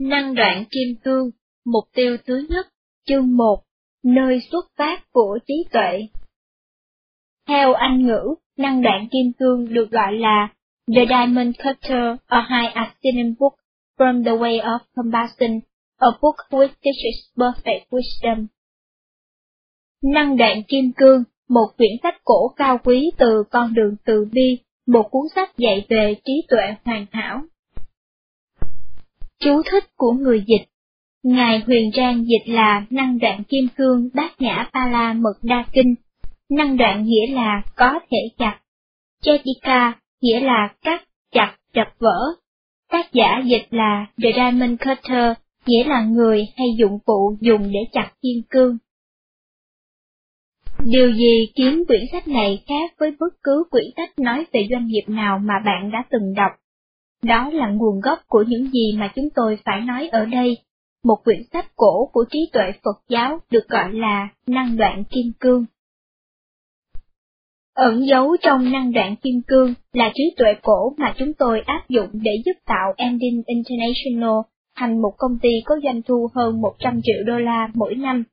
Năng đoạn kim cương, mục tiêu thứ nhất, chương 1, nơi xuất phát của trí tuệ. Theo Anh ngữ, năng đoạn kim cương được gọi là The Diamond Cutter, a high ascending book from the way of compassion, a book which teaches perfect wisdom. Năng đoạn kim cương, một quyển sách cổ cao quý từ con đường từ bi, một cuốn sách dạy về trí tuệ hoàn hảo. Chú thích của người dịch Ngài Huyền Trang dịch là năng đoạn kim cương bát nhã pa la mật đa kinh, năng đoạn nghĩa là có thể chặt, Chetika nghĩa là cắt, chặt, đập vỡ. Tác giả dịch là The Diamond Cutter, nghĩa là người hay dụng cụ dùng để chặt kim cương. Điều gì khiến quyển sách này khác với bất cứ quyển sách nói về doanh nghiệp nào mà bạn đã từng đọc? Đó là nguồn gốc của những gì mà chúng tôi phải nói ở đây. Một quyển sách cổ của trí tuệ Phật giáo được gọi là Năng đoạn Kim Cương. Ẩn dấu trong năng đoạn kim cương là trí tuệ cổ mà chúng tôi áp dụng để giúp tạo Ending International thành một công ty có doanh thu hơn 100 triệu đô la mỗi năm.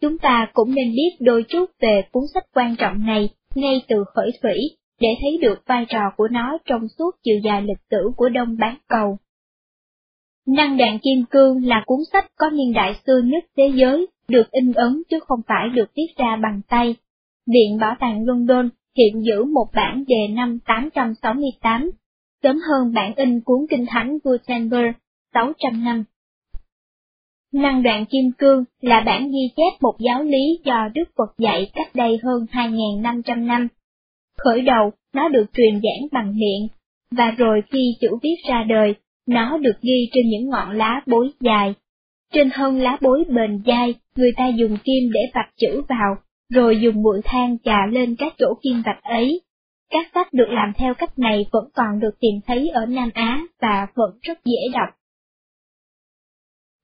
Chúng ta cũng nên biết đôi chút về cuốn sách quan trọng này ngay từ khởi thủy để thấy được vai trò của nó trong suốt chiều dài lịch sử của Đông Bán Cầu. Năng đoạn kim cương là cuốn sách có niên đại xưa nhất thế giới, được in ấn chứ không phải được viết ra bằng tay. Viện Bảo tàng London hiện giữ một bản đề năm 868, sớm hơn bản in cuốn kinh thánh Gutenberg 600 năm. Năng đoạn kim cương là bản ghi chép một giáo lý do Đức Phật dạy cách đây hơn 2.500 năm. Khởi đầu, nó được truyền giảng bằng miệng, và rồi khi chữ viết ra đời, nó được ghi trên những ngọn lá bối dài. Trên thân lá bối bền dai, người ta dùng kim để vạch chữ vào, rồi dùng bụi than chà lên các chỗ kim vạch ấy. Các sách được làm theo cách này vẫn còn được tìm thấy ở Nam Á và vẫn rất dễ đọc.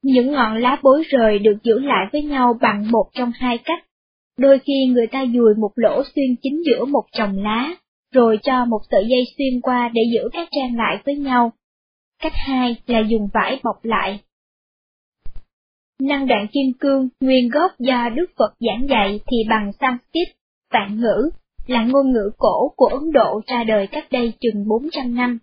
Những ngọn lá bối rời được giữ lại với nhau bằng một trong hai cách. Đôi khi người ta dùi một lỗ xuyên chính giữa một chồng lá, rồi cho một sợi dây xuyên qua để giữ các trang lại với nhau. Cách hai là dùng vải bọc lại. Năng đoạn kim cương nguyên gốc do Đức Phật giảng dạy thì bằng Sanskrit, vạn ngữ, là ngôn ngữ cổ của Ấn Độ ra đời cách đây chừng 400 năm.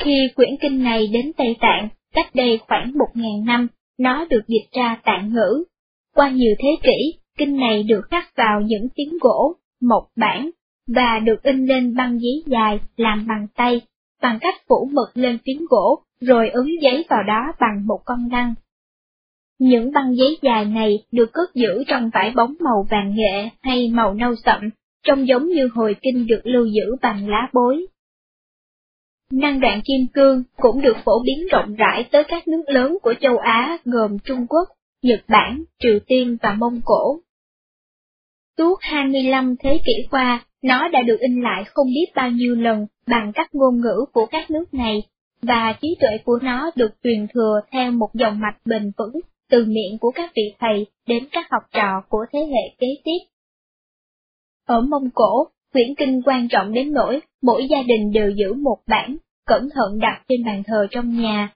Khi quyển kinh này đến Tây Tạng, cách đây khoảng 1.000 năm, nó được dịch ra tạng ngữ. Qua nhiều thế kỷ, kinh này được khắc vào những tiếng gỗ, mộc bản, và được in lên băng giấy dài làm bằng tay, bằng cách phủ mực lên phiến gỗ, rồi ấn giấy vào đó bằng một con lăng. Những băng giấy dài này được cất giữ trong vải bóng màu vàng nghệ hay màu nâu sậm, trông giống như hồi kinh được lưu giữ bằng lá bối. Năng đoạn kim cương cũng được phổ biến rộng rãi tới các nước lớn của châu Á gồm Trung Quốc, Nhật Bản, Triều Tiên và Mông Cổ. Suốt 25 thế kỷ qua, nó đã được in lại không biết bao nhiêu lần bằng các ngôn ngữ của các nước này, và trí tuệ của nó được truyền thừa theo một dòng mạch bền vững từ miệng của các vị thầy đến các học trò của thế hệ kế tiếp. Ở Mông Cổ, quyển kinh quan trọng đến nỗi mỗi gia đình đều giữ một bản, cẩn thận đặt trên bàn thờ trong nhà.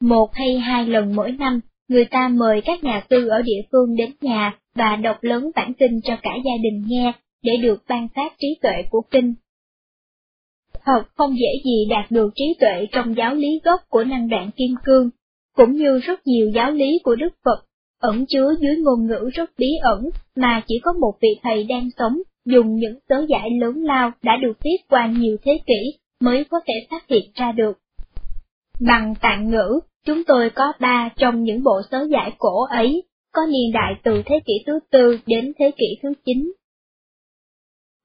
Một hay hai lần mỗi năm, người ta mời các nhà sư ở địa phương đến nhà và đọc lớn bản kinh cho cả gia đình nghe, để được ban phát trí tuệ của kinh. Thật không dễ gì đạt được trí tuệ trong giáo lý gốc của năng đoạn kim cương, cũng như rất nhiều giáo lý của Đức Phật, ẩn chứa dưới ngôn ngữ rất bí ẩn mà chỉ có một vị thầy đang sống dùng những sớ giải lớn lao đã được viết qua nhiều thế kỷ mới có thể phát hiện ra được. Bằng tạng ngữ, chúng tôi có ba trong những bộ sớ giải cổ ấy, có niên đại từ thế kỷ thứ tư đến thế kỷ thứ chín.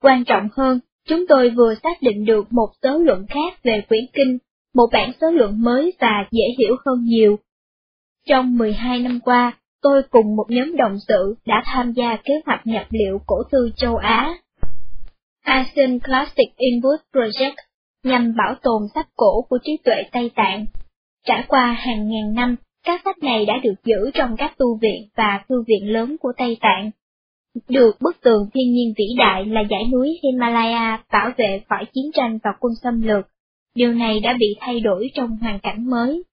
Quan trọng hơn, chúng tôi vừa xác định được một số luận khác về quyển kinh một bản số lượng mới và dễ hiểu hơn nhiều. Trong 12 năm qua, tôi cùng một nhóm đồng sự đã tham gia kế hoạch nhập liệu cổ thư châu Á. ASEAN Classic Input Project nhằm bảo tồn sách cổ của trí tuệ Tây Tạng. Trải qua hàng ngàn năm, các sách này đã được giữ trong các tu viện và thư viện lớn của Tây Tạng. Được bức tường thiên nhiên vĩ đại là dãy núi Himalaya bảo vệ khỏi chiến tranh và quân xâm lược, điều này đã bị thay đổi trong hoàn cảnh mới.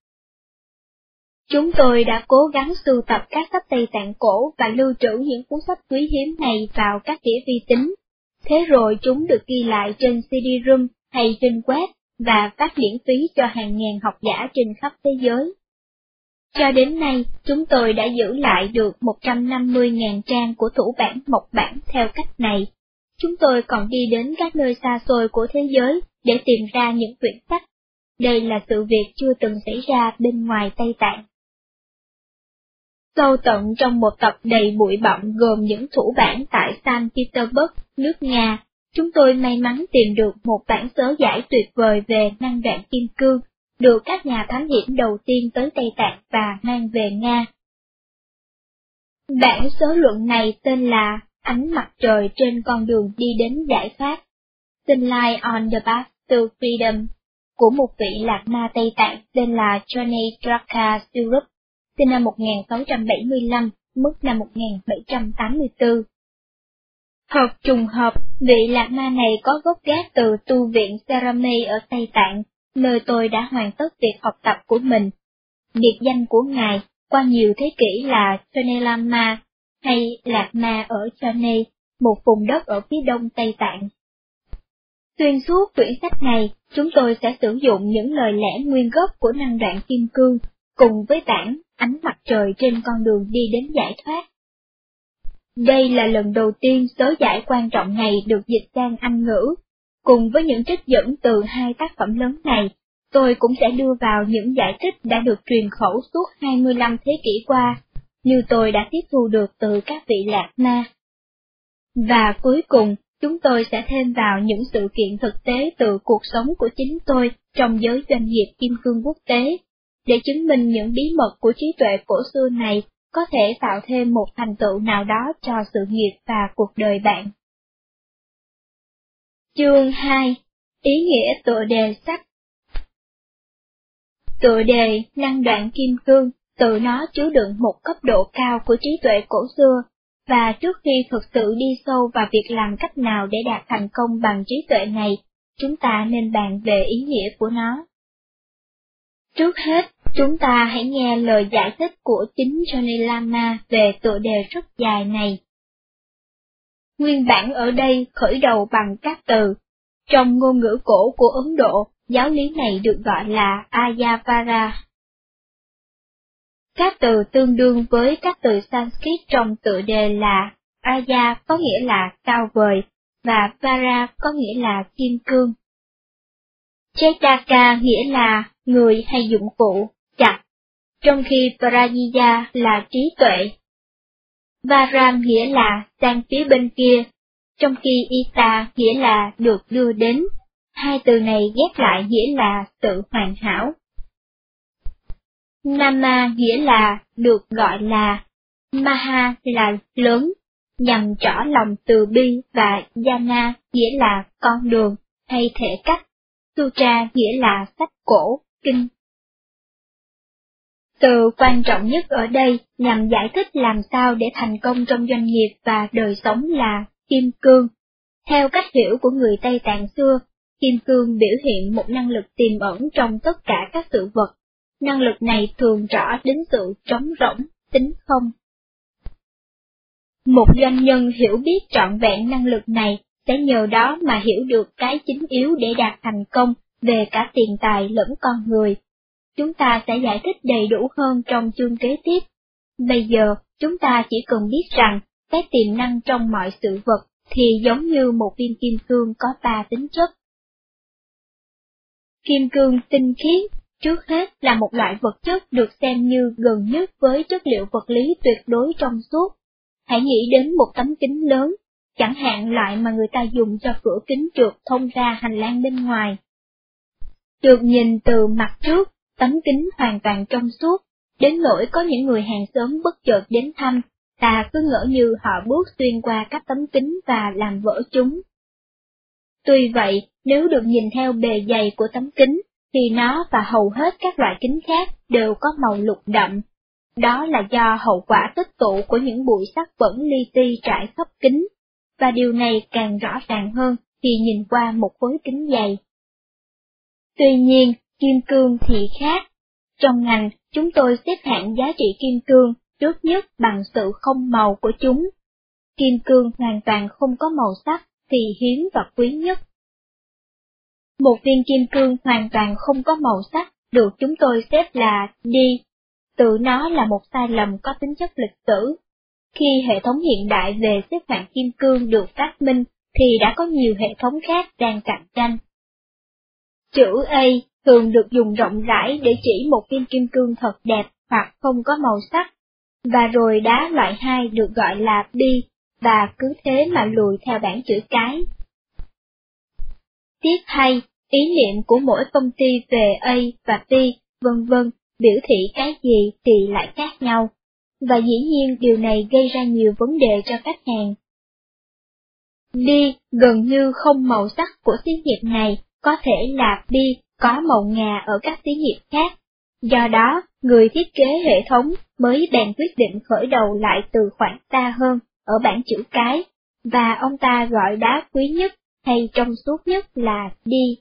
Chúng tôi đã cố gắng sưu tập các sách Tây Tạng cổ và lưu trữ những cuốn sách quý hiếm này vào các đĩa vi tính. Thế rồi chúng được ghi lại trên CD-ROM hay trên web và phát miễn phí cho hàng ngàn học giả trên khắp thế giới. Cho đến nay, chúng tôi đã giữ lại được 150.000 trang của thủ bản mộc bản theo cách này. Chúng tôi còn đi đến các nơi xa xôi của thế giới để tìm ra những quyển sách. Đây là sự việc chưa từng xảy ra bên ngoài Tây Tạng. Sâu tận trong một tập đầy bụi bặm gồm những thủ bản tại San Petersburg, nước Nga, chúng tôi may mắn tìm được một bản sớ giải tuyệt vời về năng đoạn kim cương, được các nhà thám hiểm đầu tiên tới Tây Tạng và mang về Nga. Bản số luận này tên là Ánh mặt trời trên con đường đi đến giải thoát, lai on the Path to Freedom, của một vị lạc ma Tây Tạng tên là Johnny Draka Surup sinh năm 1675, mất năm 1784. Hợp trùng hợp, vị lạc ma này có gốc gác từ tu viện Sarami ở Tây Tạng, nơi tôi đã hoàn tất việc học tập của mình. Biệt danh của ngài qua nhiều thế kỷ là Chonelama hay Lạc Ma ở Chone, một vùng đất ở phía đông Tây Tạng. Xuyên suốt quyển sách này, chúng tôi sẽ sử dụng những lời lẽ nguyên gốc của năng đoạn kim cương, cùng với bản ánh mặt trời trên con đường đi đến giải thoát. Đây là lần đầu tiên sớ giải quan trọng này được dịch sang Anh ngữ. Cùng với những trích dẫn từ hai tác phẩm lớn này, tôi cũng sẽ đưa vào những giải thích đã được truyền khẩu suốt 25 thế kỷ qua, như tôi đã tiếp thu được từ các vị lạc ma. Và cuối cùng, chúng tôi sẽ thêm vào những sự kiện thực tế từ cuộc sống của chính tôi trong giới doanh nghiệp kim cương quốc tế, để chứng minh những bí mật của trí tuệ cổ xưa này có thể tạo thêm một thành tựu nào đó cho sự nghiệp và cuộc đời bạn. Chương 2 Ý nghĩa tựa đề sách Tựa đề Năng đoạn kim cương tự nó chứa đựng một cấp độ cao của trí tuệ cổ xưa, và trước khi thực sự đi sâu vào việc làm cách nào để đạt thành công bằng trí tuệ này, chúng ta nên bàn về ý nghĩa của nó. Trước hết, chúng ta hãy nghe lời giải thích của chính Johnny Lama về tựa đề rất dài này. Nguyên bản ở đây khởi đầu bằng các từ. Trong ngôn ngữ cổ của Ấn Độ, giáo lý này được gọi là Ayavara. Các từ tương đương với các từ Sanskrit trong tựa đề là Aya có nghĩa là cao vời, và Vara có nghĩa là kim cương. Chaitaka nghĩa là người hay dụng cụ, chặt, trong khi Prajya là trí tuệ. Varam nghĩa là sang phía bên kia, trong khi Ita nghĩa là được đưa đến. Hai từ này ghép lại nghĩa là sự hoàn hảo. Nama nghĩa là được gọi là, Maha là lớn, nhằm trỏ lòng từ bi và Jana nghĩa là con đường hay thể cách, Sutra nghĩa là sách cổ, kinh. Từ quan trọng nhất ở đây nhằm giải thích làm sao để thành công trong doanh nghiệp và đời sống là kim cương. Theo cách hiểu của người Tây Tạng xưa, kim cương biểu hiện một năng lực tiềm ẩn trong tất cả các sự vật năng lực này thường rõ đến sự trống rỗng, tính không. Một doanh nhân hiểu biết trọn vẹn năng lực này sẽ nhờ đó mà hiểu được cái chính yếu để đạt thành công về cả tiền tài lẫn con người. Chúng ta sẽ giải thích đầy đủ hơn trong chương kế tiếp. Bây giờ, chúng ta chỉ cần biết rằng, cái tiềm năng trong mọi sự vật thì giống như một viên kim cương có ba tính chất. Kim cương tinh khiết Trước hết là một loại vật chất được xem như gần nhất với chất liệu vật lý tuyệt đối trong suốt. Hãy nghĩ đến một tấm kính lớn, chẳng hạn loại mà người ta dùng cho cửa kính trượt thông ra hành lang bên ngoài. Được nhìn từ mặt trước, tấm kính hoàn toàn trong suốt, đến nỗi có những người hàng xóm bất chợt đến thăm, ta cứ ngỡ như họ bước xuyên qua các tấm kính và làm vỡ chúng. Tuy vậy, nếu được nhìn theo bề dày của tấm kính, thì nó và hầu hết các loại kính khác đều có màu lục đậm. Đó là do hậu quả tích tụ của những bụi sắc bẩn li ti trải khắp kính, và điều này càng rõ ràng hơn khi nhìn qua một khối kính dày. Tuy nhiên, kim cương thì khác. Trong ngành, chúng tôi xếp hạng giá trị kim cương trước nhất bằng sự không màu của chúng. Kim cương hoàn toàn không có màu sắc thì hiếm và quý nhất. Một viên kim cương hoàn toàn không có màu sắc được chúng tôi xếp là D. Tự nó là một sai lầm có tính chất lịch sử. Khi hệ thống hiện đại về xếp hạng kim cương được phát minh, thì đã có nhiều hệ thống khác đang cạnh tranh. Chữ A thường được dùng rộng rãi để chỉ một viên kim cương thật đẹp hoặc không có màu sắc, và rồi đá loại 2 được gọi là bi và cứ thế mà lùi theo bảng chữ cái. Tiếp hay, ý niệm của mỗi công ty về A và B, vân vân, biểu thị cái gì thì lại khác nhau, và dĩ nhiên điều này gây ra nhiều vấn đề cho khách hàng. bi gần như không màu sắc của xí nghiệp này có thể là bi có màu ngà ở các xí nghiệp khác. Do đó, người thiết kế hệ thống mới bèn quyết định khởi đầu lại từ khoảng xa hơn ở bảng chữ cái, và ông ta gọi đá quý nhất hay trong suốt nhất là đi.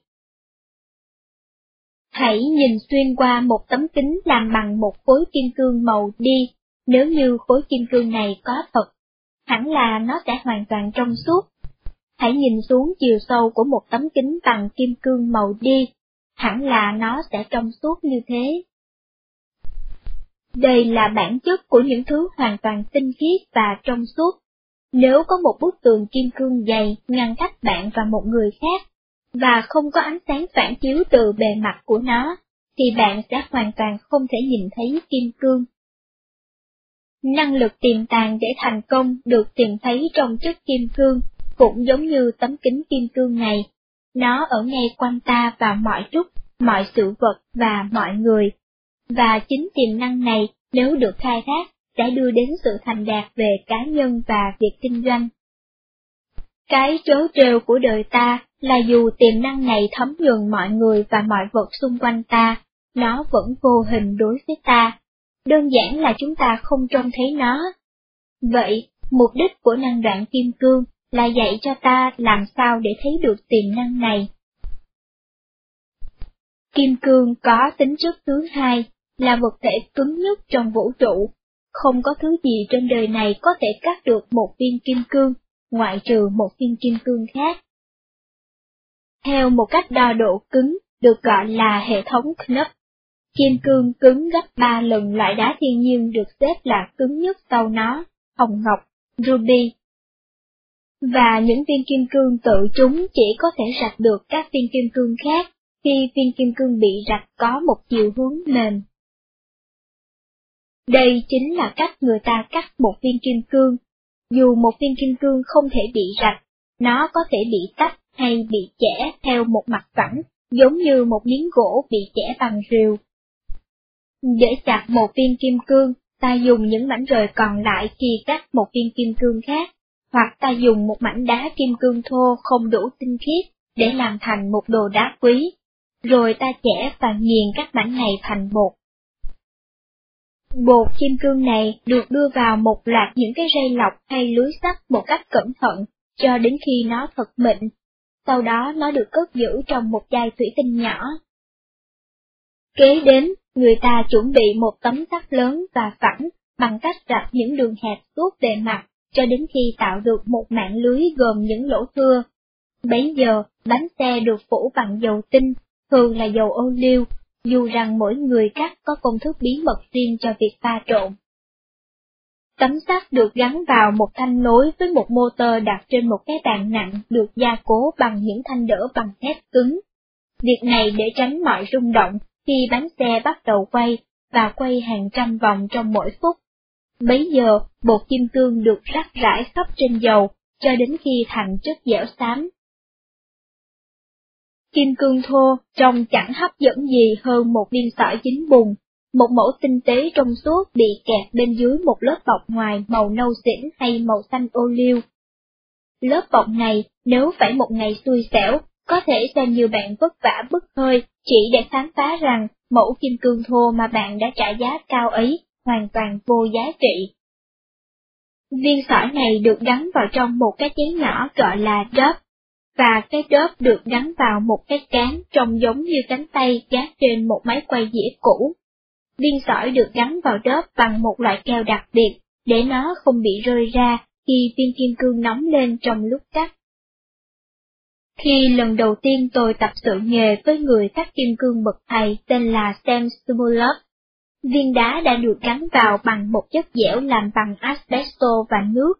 Hãy nhìn xuyên qua một tấm kính làm bằng một khối kim cương màu đi, nếu như khối kim cương này có thật, hẳn là nó sẽ hoàn toàn trong suốt. Hãy nhìn xuống chiều sâu của một tấm kính bằng kim cương màu đi, hẳn là nó sẽ trong suốt như thế. Đây là bản chất của những thứ hoàn toàn tinh khiết và trong suốt. Nếu có một bức tường kim cương dày ngăn cách bạn và một người khác, và không có ánh sáng phản chiếu từ bề mặt của nó, thì bạn sẽ hoàn toàn không thể nhìn thấy kim cương. Năng lực tiềm tàng để thành công được tìm thấy trong chất kim cương, cũng giống như tấm kính kim cương này. Nó ở ngay quanh ta và mọi lúc, mọi sự vật và mọi người. Và chính tiềm năng này, nếu được khai thác, sẽ đưa đến sự thành đạt về cá nhân và việc kinh doanh. Cái trớ trêu của đời ta là dù tiềm năng này thấm nhuần mọi người và mọi vật xung quanh ta, nó vẫn vô hình đối với ta. Đơn giản là chúng ta không trông thấy nó. Vậy, mục đích của năng đoạn kim cương là dạy cho ta làm sao để thấy được tiềm năng này. Kim cương có tính chất thứ hai, là vật thể cứng nhất trong vũ trụ. Không có thứ gì trên đời này có thể cắt được một viên kim cương, ngoại trừ một viên kim cương khác. Theo một cách đo độ cứng, được gọi là hệ thống Knupp. Kim cương cứng gấp 3 lần loại đá thiên nhiên được xếp là cứng nhất sau nó, hồng ngọc, ruby. Và những viên kim cương tự chúng chỉ có thể rạch được các viên kim cương khác khi viên kim cương bị rạch có một chiều hướng mềm. Đây chính là cách người ta cắt một viên kim cương. Dù một viên kim cương không thể bị rạch, nó có thể bị tách hay bị chẻ theo một mặt phẳng, giống như một miếng gỗ bị chẻ bằng rìu. Để chặt một viên kim cương, ta dùng những mảnh rời còn lại khi cắt một viên kim cương khác, hoặc ta dùng một mảnh đá kim cương thô không đủ tinh khiết để làm thành một đồ đá quý, rồi ta chẻ và nghiền các mảnh này thành bột. Bột kim cương này được đưa vào một loạt những cái dây lọc hay lưới sắt một cách cẩn thận, cho đến khi nó thật mịn. Sau đó nó được cất giữ trong một chai thủy tinh nhỏ. Kế đến, người ta chuẩn bị một tấm sắt lớn và phẳng bằng cách rạch những đường hẹp suốt bề mặt, cho đến khi tạo được một mạng lưới gồm những lỗ thưa. Bấy giờ, bánh xe được phủ bằng dầu tinh, thường là dầu ô liu, dù rằng mỗi người cắt có công thức bí mật riêng cho việc pha trộn. Tấm sắt được gắn vào một thanh nối với một motor đặt trên một cái bàn nặng được gia cố bằng những thanh đỡ bằng thép cứng. Việc này để tránh mọi rung động khi bánh xe bắt đầu quay, và quay hàng trăm vòng trong mỗi phút. Bấy giờ, bột kim cương được rắc rải khắp trên dầu, cho đến khi thành chất dẻo xám. Kim cương thô trông chẳng hấp dẫn gì hơn một viên sỏi chín bùn, một mẫu tinh tế trong suốt bị kẹt bên dưới một lớp bọc ngoài màu nâu xỉn hay màu xanh ô liu. Lớp bọc này, nếu phải một ngày xui xẻo, có thể xem như bạn vất vả bức hơi chỉ để khám phá rằng mẫu kim cương thô mà bạn đã trả giá cao ấy hoàn toàn vô giá trị. Viên sỏi này được gắn vào trong một cái chén nhỏ gọi là đớp, và cái đớp được gắn vào một cái cán trông giống như cánh tay gác trên một máy quay dĩa cũ. viên sỏi được gắn vào đớp bằng một loại keo đặc biệt, để nó không bị rơi ra khi viên kim cương nóng lên trong lúc cắt. Khi lần đầu tiên tôi tập sự nghề với người cắt kim cương bậc thầy tên là Sam Stumulov, viên đá đã được gắn vào bằng một chất dẻo làm bằng asbesto và nước.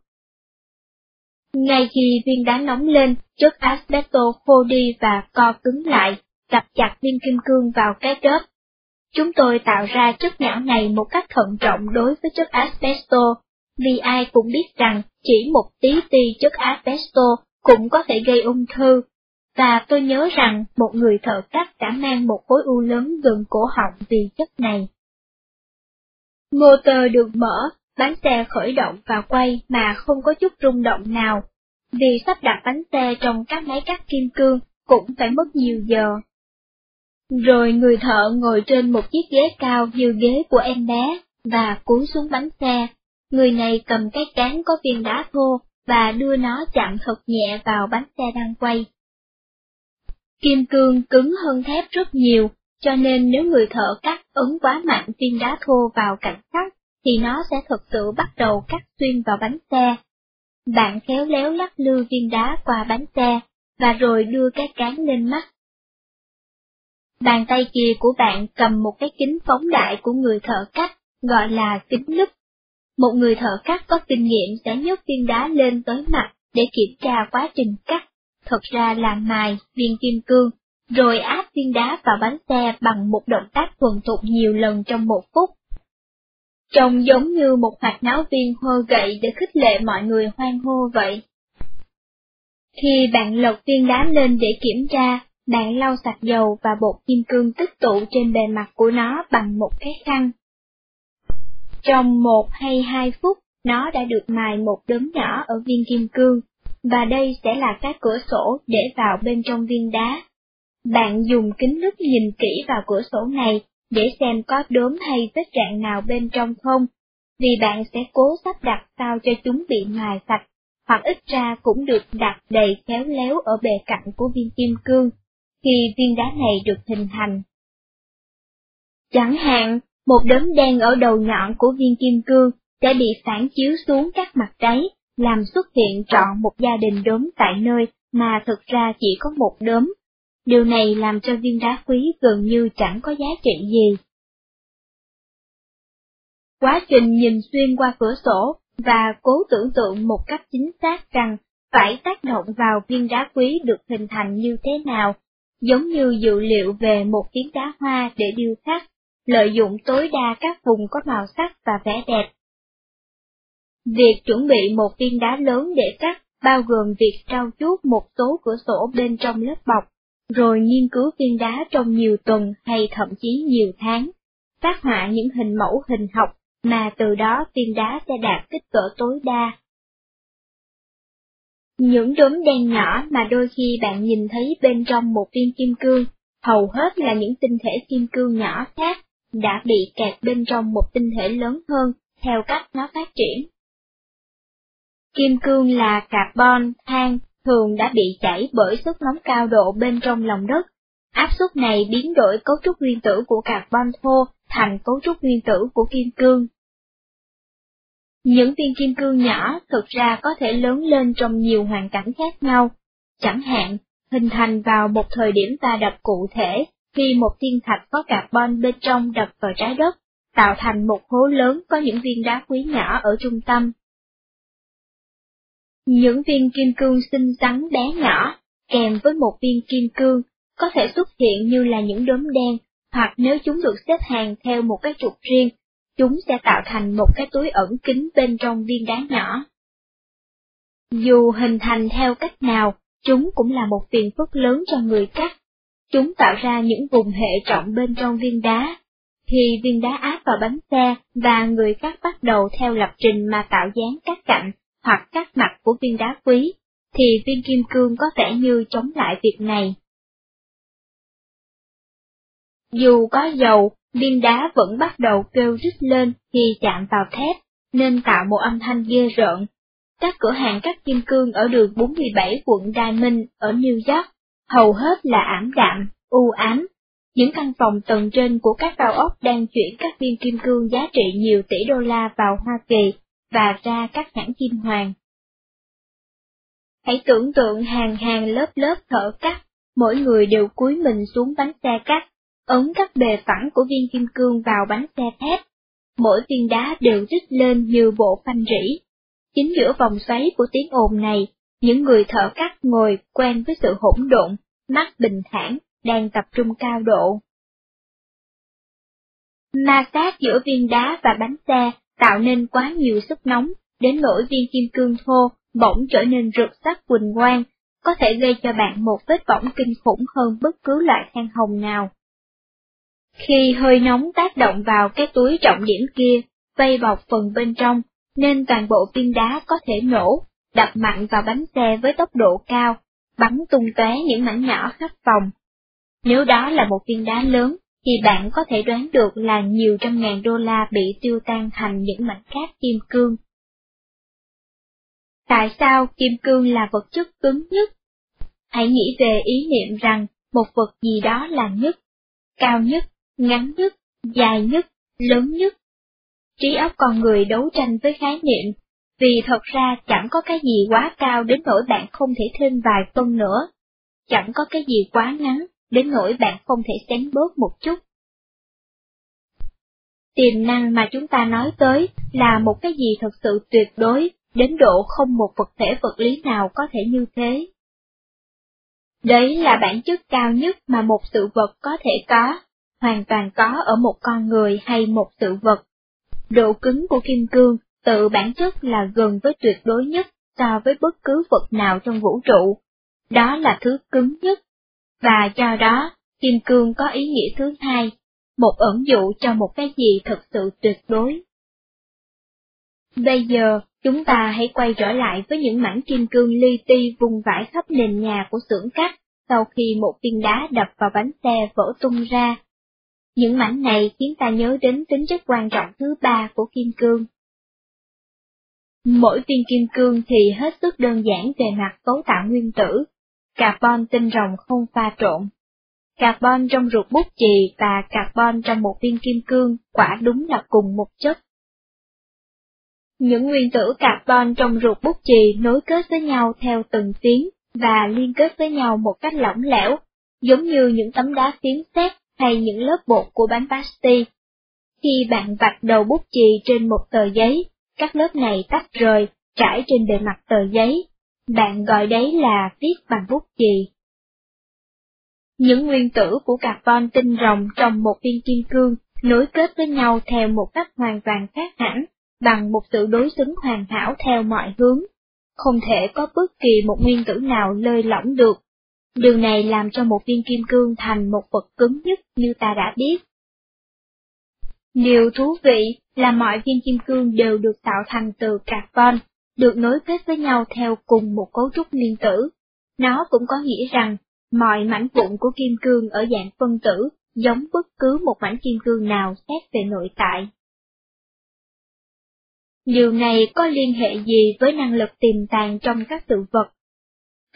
Ngay khi viên đá nóng lên, chất asbesto khô đi và co cứng lại, cặp chặt viên kim cương vào cái đớp. Chúng tôi tạo ra chất nhão này một cách thận trọng đối với chất asbesto, vì ai cũng biết rằng chỉ một tí ti chất asbesto cũng có thể gây ung thư, và tôi nhớ rằng một người thợ cắt đã mang một khối u lớn gần cổ họng vì chất này. Motor được mở, bánh xe khởi động và quay mà không có chút rung động nào, vì sắp đặt bánh xe trong các máy cắt kim cương cũng phải mất nhiều giờ. Rồi người thợ ngồi trên một chiếc ghế cao như ghế của em bé, và cúi xuống bánh xe. Người này cầm cái cán có viên đá thô, và đưa nó chạm thật nhẹ vào bánh xe đang quay. Kim cương cứng hơn thép rất nhiều, cho nên nếu người thợ cắt ấn quá mạnh viên đá thô vào cạnh sắt, thì nó sẽ thực sự bắt đầu cắt xuyên vào bánh xe. Bạn khéo léo lắc lư viên đá qua bánh xe, và rồi đưa cái cán lên mắt. Bàn tay kia của bạn cầm một cái kính phóng đại của người thợ cắt, gọi là kính lúp. Một người thợ cắt có kinh nghiệm sẽ nhấc viên đá lên tới mặt để kiểm tra quá trình cắt, thật ra là mài viên kim cương, rồi áp viên đá vào bánh xe bằng một động tác thuần thục nhiều lần trong một phút. Trông giống như một hoạt náo viên hô gậy để khích lệ mọi người hoan hô vậy. Khi bạn lật viên đá lên để kiểm tra, bạn lau sạch dầu và bột kim cương tích tụ trên bề mặt của nó bằng một cái khăn. Trong một hay hai phút, nó đã được mài một đốm nhỏ ở viên kim cương, và đây sẽ là các cửa sổ để vào bên trong viên đá. Bạn dùng kính lúp nhìn kỹ vào cửa sổ này để xem có đốm hay vết rạn nào bên trong không, vì bạn sẽ cố sắp đặt sao cho chúng bị mài sạch, hoặc ít ra cũng được đặt đầy khéo léo ở bề cạnh của viên kim cương, khi viên đá này được hình thành. Chẳng hạn, một đốm đen ở đầu nhọn của viên kim cương sẽ bị phản chiếu xuống các mặt đáy, làm xuất hiện trọn một gia đình đốm tại nơi mà thực ra chỉ có một đốm. Điều này làm cho viên đá quý gần như chẳng có giá trị gì. Quá trình nhìn xuyên qua cửa sổ và cố tưởng tượng một cách chính xác rằng phải tác động vào viên đá quý được hình thành như thế nào giống như dự liệu về một phiến đá hoa để điêu khắc, lợi dụng tối đa các vùng có màu sắc và vẻ đẹp. Việc chuẩn bị một viên đá lớn để cắt bao gồm việc trao chuốt một số cửa sổ bên trong lớp bọc, rồi nghiên cứu viên đá trong nhiều tuần hay thậm chí nhiều tháng, phát họa những hình mẫu hình học mà từ đó viên đá sẽ đạt kích cỡ tối đa những đốm đen nhỏ mà đôi khi bạn nhìn thấy bên trong một viên kim cương, hầu hết là những tinh thể kim cương nhỏ khác, đã bị kẹt bên trong một tinh thể lớn hơn theo cách nó phát triển. Kim cương là carbon, than, thường đã bị chảy bởi sức nóng cao độ bên trong lòng đất. Áp suất này biến đổi cấu trúc nguyên tử của carbon thô thành cấu trúc nguyên tử của kim cương. Những viên kim cương nhỏ thực ra có thể lớn lên trong nhiều hoàn cảnh khác nhau, chẳng hạn, hình thành vào một thời điểm và đập cụ thể, khi một thiên thạch có carbon bên trong đập vào trái đất, tạo thành một hố lớn có những viên đá quý nhỏ ở trung tâm. Những viên kim cương xinh xắn bé nhỏ, kèm với một viên kim cương, có thể xuất hiện như là những đốm đen, hoặc nếu chúng được xếp hàng theo một cái trục riêng, chúng sẽ tạo thành một cái túi ẩn kín bên trong viên đá nhỏ. Dù hình thành theo cách nào, chúng cũng là một phiền phức lớn cho người cắt. Chúng tạo ra những vùng hệ trọng bên trong viên đá. Khi viên đá áp vào bánh xe và người cắt bắt đầu theo lập trình mà tạo dáng cắt cạnh hoặc các mặt của viên đá quý, thì viên kim cương có vẻ như chống lại việc này. Dù có dầu, viên đá vẫn bắt đầu kêu rít lên khi chạm vào thép, nên tạo một âm thanh ghê rợn. Các cửa hàng cắt kim cương ở đường 47 quận Diamond ở New York hầu hết là ảm đạm, u ám, những căn phòng tầng trên của các cao ốc đang chuyển các viên kim cương giá trị nhiều tỷ đô la vào Hoa Kỳ và ra các nhãn kim hoàng. Hãy tưởng tượng hàng hàng lớp lớp thợ cắt, mỗi người đều cúi mình xuống bánh xe cắt, ấn các bề phẳng của viên kim cương vào bánh xe thép. Mỗi viên đá đều rít lên như bộ phanh rỉ. Chính giữa vòng xoáy của tiếng ồn này, những người thợ cắt ngồi quen với sự hỗn độn, mắt bình thản, đang tập trung cao độ. Ma sát giữa viên đá và bánh xe tạo nên quá nhiều sức nóng, đến nỗi viên kim cương thô bỗng trở nên rực sắc quỳnh quang, có thể gây cho bạn một vết bỏng kinh khủng hơn bất cứ loại than hồng nào. Khi hơi nóng tác động vào cái túi trọng điểm kia, vây bọc phần bên trong, nên toàn bộ viên đá có thể nổ, đập mạnh vào bánh xe với tốc độ cao, bắn tung tóe những mảnh nhỏ khắp phòng. Nếu đó là một viên đá lớn, thì bạn có thể đoán được là nhiều trăm ngàn đô la bị tiêu tan thành những mảnh cát kim cương. Tại sao kim cương là vật chất cứng nhất? Hãy nghĩ về ý niệm rằng một vật gì đó là nhất, cao nhất, ngắn nhất, dài nhất, lớn nhất. Trí óc con người đấu tranh với khái niệm, vì thật ra chẳng có cái gì quá cao đến nỗi bạn không thể thêm vài phân nữa. Chẳng có cái gì quá ngắn đến nỗi bạn không thể xén bớt một chút. Tiềm năng mà chúng ta nói tới là một cái gì thật sự tuyệt đối, đến độ không một vật thể vật lý nào có thể như thế. Đấy là bản chất cao nhất mà một sự vật có thể có, hoàn toàn có ở một con người hay một sự vật. Độ cứng của kim cương tự bản chất là gần với tuyệt đối nhất so với bất cứ vật nào trong vũ trụ. Đó là thứ cứng nhất, và do đó, kim cương có ý nghĩa thứ hai, một ẩn dụ cho một cái gì thực sự tuyệt đối. Bây giờ, chúng ta hãy quay trở lại với những mảnh kim cương li ti vùng vãi khắp nền nhà của xưởng cắt sau khi một viên đá đập vào bánh xe vỡ tung ra. Những mảnh này khiến ta nhớ đến tính chất quan trọng thứ ba của kim cương. Mỗi viên kim cương thì hết sức đơn giản về mặt cấu tạo nguyên tử, carbon tinh rồng không pha trộn. Carbon trong ruột bút chì và carbon trong một viên kim cương quả đúng là cùng một chất. Những nguyên tử carbon trong ruột bút chì nối kết với nhau theo từng tiếng và liên kết với nhau một cách lỏng lẻo, giống như những tấm đá phiến xét hay những lớp bột của bánh pastry. Khi bạn vạch đầu bút chì trên một tờ giấy, các lớp này tách rời, trải trên bề mặt tờ giấy. Bạn gọi đấy là viết bằng bút gì? Những nguyên tử của carbon tinh rồng trong một viên kim cương nối kết với nhau theo một cách hoàn toàn khác hẳn, bằng một sự đối xứng hoàn hảo theo mọi hướng. Không thể có bất kỳ một nguyên tử nào lơi lỏng được. Điều này làm cho một viên kim cương thành một vật cứng nhất như ta đã biết. Điều thú vị là mọi viên kim cương đều được tạo thành từ carbon, được nối kết với nhau theo cùng một cấu trúc nguyên tử. Nó cũng có nghĩa rằng, mọi mảnh vụn của kim cương ở dạng phân tử giống bất cứ một mảnh kim cương nào xét về nội tại. Điều này có liên hệ gì với năng lực tiềm tàng trong các sự vật?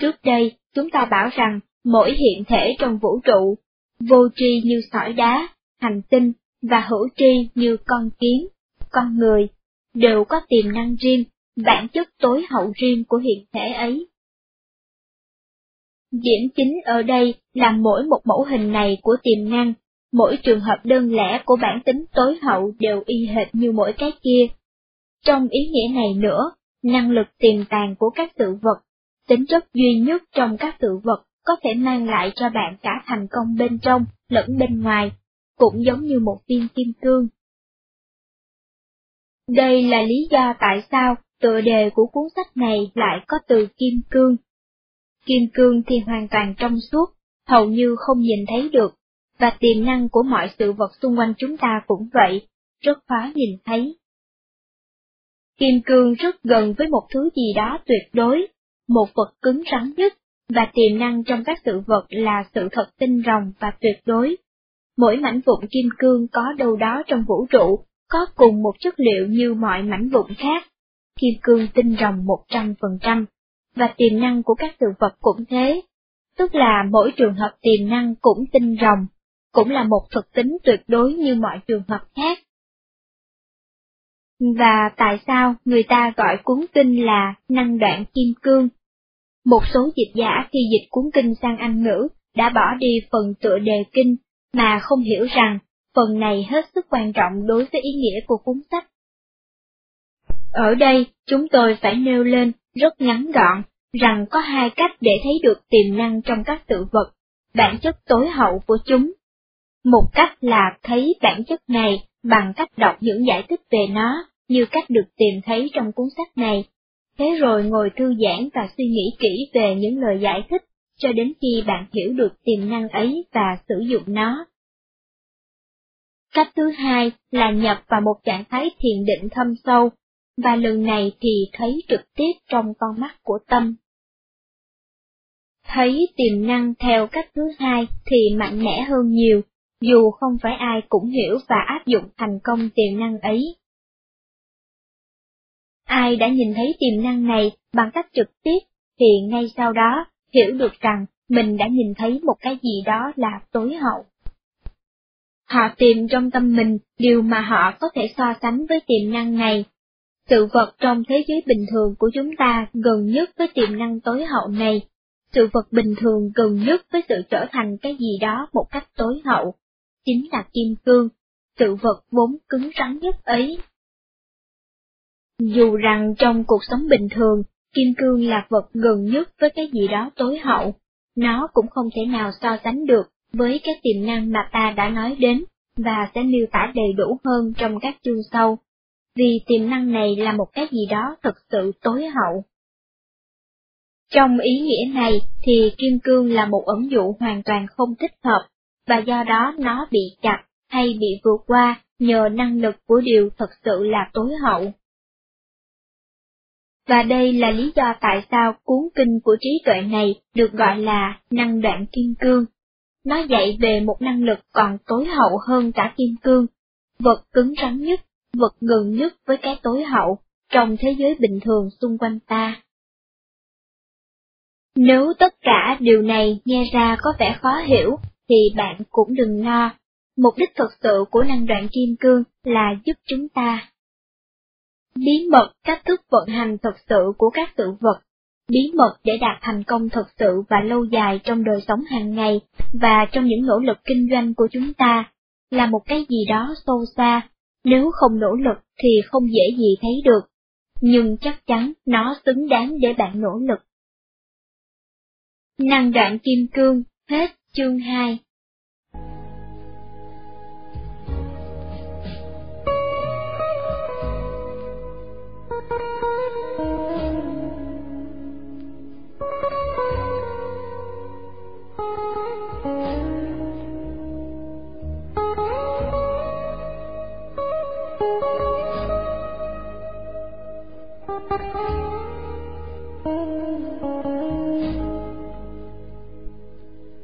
Trước đây, chúng ta bảo rằng mỗi hiện thể trong vũ trụ, vô tri như sỏi đá, hành tinh, và hữu tri như con kiến, con người, đều có tiềm năng riêng, bản chất tối hậu riêng của hiện thể ấy. Điểm chính ở đây là mỗi một mẫu hình này của tiềm năng, mỗi trường hợp đơn lẻ của bản tính tối hậu đều y hệt như mỗi cái kia. Trong ý nghĩa này nữa, năng lực tiềm tàng của các sự vật, tính chất duy nhất trong các sự vật có thể mang lại cho bạn cả thành công bên trong lẫn bên ngoài, cũng giống như một viên kim cương. Đây là lý do tại sao tựa đề của cuốn sách này lại có từ kim cương. Kim cương thì hoàn toàn trong suốt, hầu như không nhìn thấy được, và tiềm năng của mọi sự vật xung quanh chúng ta cũng vậy, rất khó nhìn thấy. Kim cương rất gần với một thứ gì đó tuyệt đối, một vật cứng rắn nhất, và tiềm năng trong các sự vật là sự thật tinh rồng và tuyệt đối. Mỗi mảnh vụn kim cương có đâu đó trong vũ trụ, có cùng một chất liệu như mọi mảnh vụn khác, kim cương tinh rồng 100%, và tiềm năng của các sự vật cũng thế, tức là mỗi trường hợp tiềm năng cũng tinh rồng, cũng là một thực tính tuyệt đối như mọi trường hợp khác. Và tại sao người ta gọi cuốn kinh là năng đoạn kim cương? Một số dịch giả khi dịch cuốn kinh sang Anh ngữ đã bỏ đi phần tựa đề kinh mà không hiểu rằng phần này hết sức quan trọng đối với ý nghĩa của cuốn sách. Ở đây, chúng tôi phải nêu lên, rất ngắn gọn, rằng có hai cách để thấy được tiềm năng trong các tự vật, bản chất tối hậu của chúng. Một cách là thấy bản chất này bằng cách đọc những giải thích về nó, như cách được tìm thấy trong cuốn sách này. Thế rồi ngồi thư giãn và suy nghĩ kỹ về những lời giải thích, cho đến khi bạn hiểu được tiềm năng ấy và sử dụng nó. Cách thứ hai là nhập vào một trạng thái thiền định thâm sâu, và lần này thì thấy trực tiếp trong con mắt của tâm. Thấy tiềm năng theo cách thứ hai thì mạnh mẽ hơn nhiều, dù không phải ai cũng hiểu và áp dụng thành công tiềm năng ấy. Ai đã nhìn thấy tiềm năng này bằng cách trực tiếp thì ngay sau đó hiểu được rằng mình đã nhìn thấy một cái gì đó là tối hậu. Họ tìm trong tâm mình điều mà họ có thể so sánh với tiềm năng này. Sự vật trong thế giới bình thường của chúng ta gần nhất với tiềm năng tối hậu này. Sự vật bình thường gần nhất với sự trở thành cái gì đó một cách tối hậu, chính là kim cương, sự vật vốn cứng rắn nhất ấy. Dù rằng trong cuộc sống bình thường, kim cương là vật gần nhất với cái gì đó tối hậu, nó cũng không thể nào so sánh được với các tiềm năng mà ta đã nói đến, và sẽ miêu tả đầy đủ hơn trong các chương sau, vì tiềm năng này là một cái gì đó thực sự tối hậu. Trong ý nghĩa này thì kim cương là một ẩn dụ hoàn toàn không thích hợp, và do đó nó bị chặt hay bị vượt qua nhờ năng lực của điều thật sự là tối hậu. Và đây là lý do tại sao cuốn kinh của trí tuệ này được gọi là năng đoạn kim cương. Nó dạy về một năng lực còn tối hậu hơn cả kim cương, vật cứng rắn nhất, vật gần nhất với cái tối hậu, trong thế giới bình thường xung quanh ta. Nếu tất cả điều này nghe ra có vẻ khó hiểu, thì bạn cũng đừng lo. Mục đích thực sự của năng đoạn kim cương là giúp chúng ta. Bí mật cách thức vận hành thực sự của các tự vật bí mật để đạt thành công thực sự và lâu dài trong đời sống hàng ngày và trong những nỗ lực kinh doanh của chúng ta, là một cái gì đó sâu xa, nếu không nỗ lực thì không dễ gì thấy được, nhưng chắc chắn nó xứng đáng để bạn nỗ lực. Năng đoạn kim cương, hết chương 2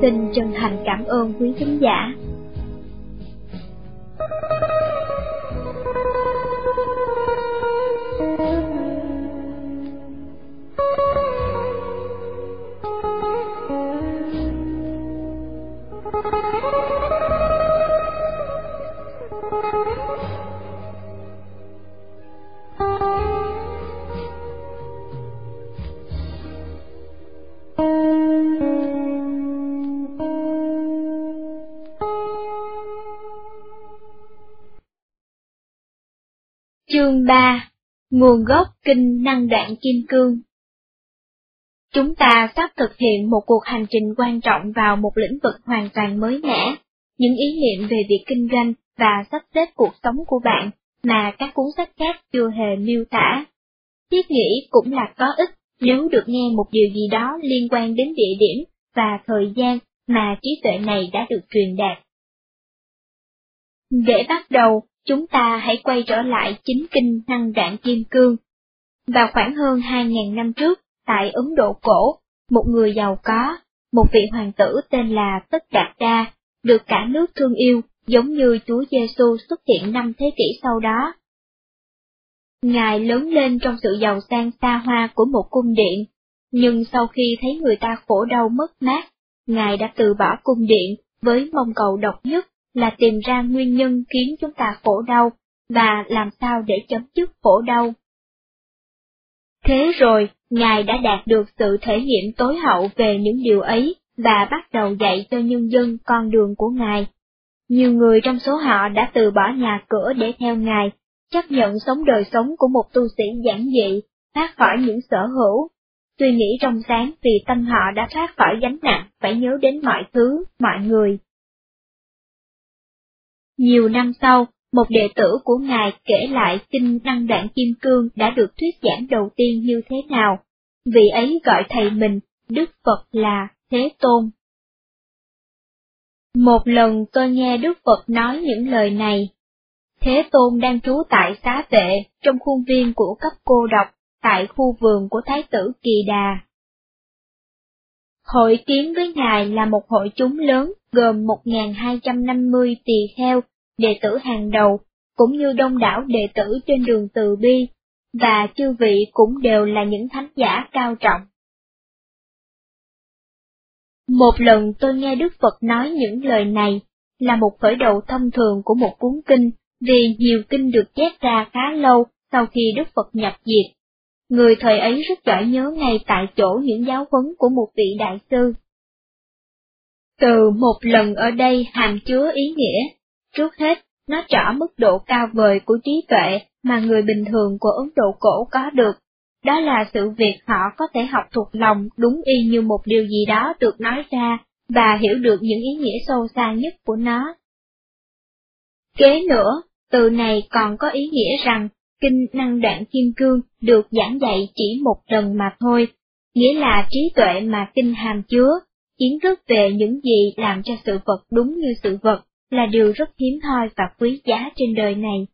Xin chân thành cảm ơn quý khán giả. Chương 3 Nguồn gốc Kinh Năng Đoạn Kim Cương Chúng ta sắp thực hiện một cuộc hành trình quan trọng vào một lĩnh vực hoàn toàn mới mẻ, những ý niệm về việc kinh doanh và sắp xếp cuộc sống của bạn mà các cuốn sách khác chưa hề miêu tả. Thiết nghĩ cũng là có ích nếu được nghe một điều gì đó liên quan đến địa điểm và thời gian mà trí tuệ này đã được truyền đạt. Để bắt đầu, chúng ta hãy quay trở lại chính kinh năng đạn kim cương. Vào khoảng hơn 2.000 năm trước, tại Ấn Độ cổ, một người giàu có, một vị hoàng tử tên là Tất Đạt Đa, được cả nước thương yêu, giống như Chúa Giêsu xuất hiện năm thế kỷ sau đó. Ngài lớn lên trong sự giàu sang xa hoa của một cung điện, nhưng sau khi thấy người ta khổ đau mất mát, Ngài đã từ bỏ cung điện với mong cầu độc nhất là tìm ra nguyên nhân khiến chúng ta khổ đau, và làm sao để chấm dứt khổ đau. Thế rồi, Ngài đã đạt được sự thể nghiệm tối hậu về những điều ấy, và bắt đầu dạy cho nhân dân con đường của Ngài. Nhiều người trong số họ đã từ bỏ nhà cửa để theo Ngài, chấp nhận sống đời sống của một tu sĩ giản dị, thoát khỏi những sở hữu. Suy nghĩ trong sáng vì tâm họ đã thoát khỏi gánh nặng phải nhớ đến mọi thứ, mọi người. Nhiều năm sau, một đệ tử của Ngài kể lại kinh năng đoạn kim cương đã được thuyết giảng đầu tiên như thế nào. Vị ấy gọi thầy mình, Đức Phật là Thế Tôn. Một lần tôi nghe Đức Phật nói những lời này. Thế Tôn đang trú tại xá vệ trong khuôn viên của cấp cô độc tại khu vườn của Thái tử Kỳ Đà. Hội kiến với Ngài là một hội chúng lớn gồm 1.250 tỳ kheo, đệ tử hàng đầu, cũng như đông đảo đệ tử trên đường từ bi, và chư vị cũng đều là những thánh giả cao trọng. Một lần tôi nghe Đức Phật nói những lời này, là một khởi đầu thông thường của một cuốn kinh, vì nhiều kinh được chép ra khá lâu sau khi Đức Phật nhập diệt. Người thời ấy rất giỏi nhớ ngay tại chỗ những giáo huấn của một vị đại sư. Từ một lần ở đây hàm chứa ý nghĩa, trước hết, nó trỏ mức độ cao vời của trí tuệ mà người bình thường của Ấn Độ cổ có được. Đó là sự việc họ có thể học thuộc lòng đúng y như một điều gì đó được nói ra, và hiểu được những ý nghĩa sâu xa nhất của nó. Kế nữa, từ này còn có ý nghĩa rằng, kinh năng đoạn kim cương được giảng dạy chỉ một lần mà thôi, nghĩa là trí tuệ mà kinh hàm chứa, kiến thức về những gì làm cho sự vật đúng như sự vật, là điều rất hiếm hoi và quý giá trên đời này.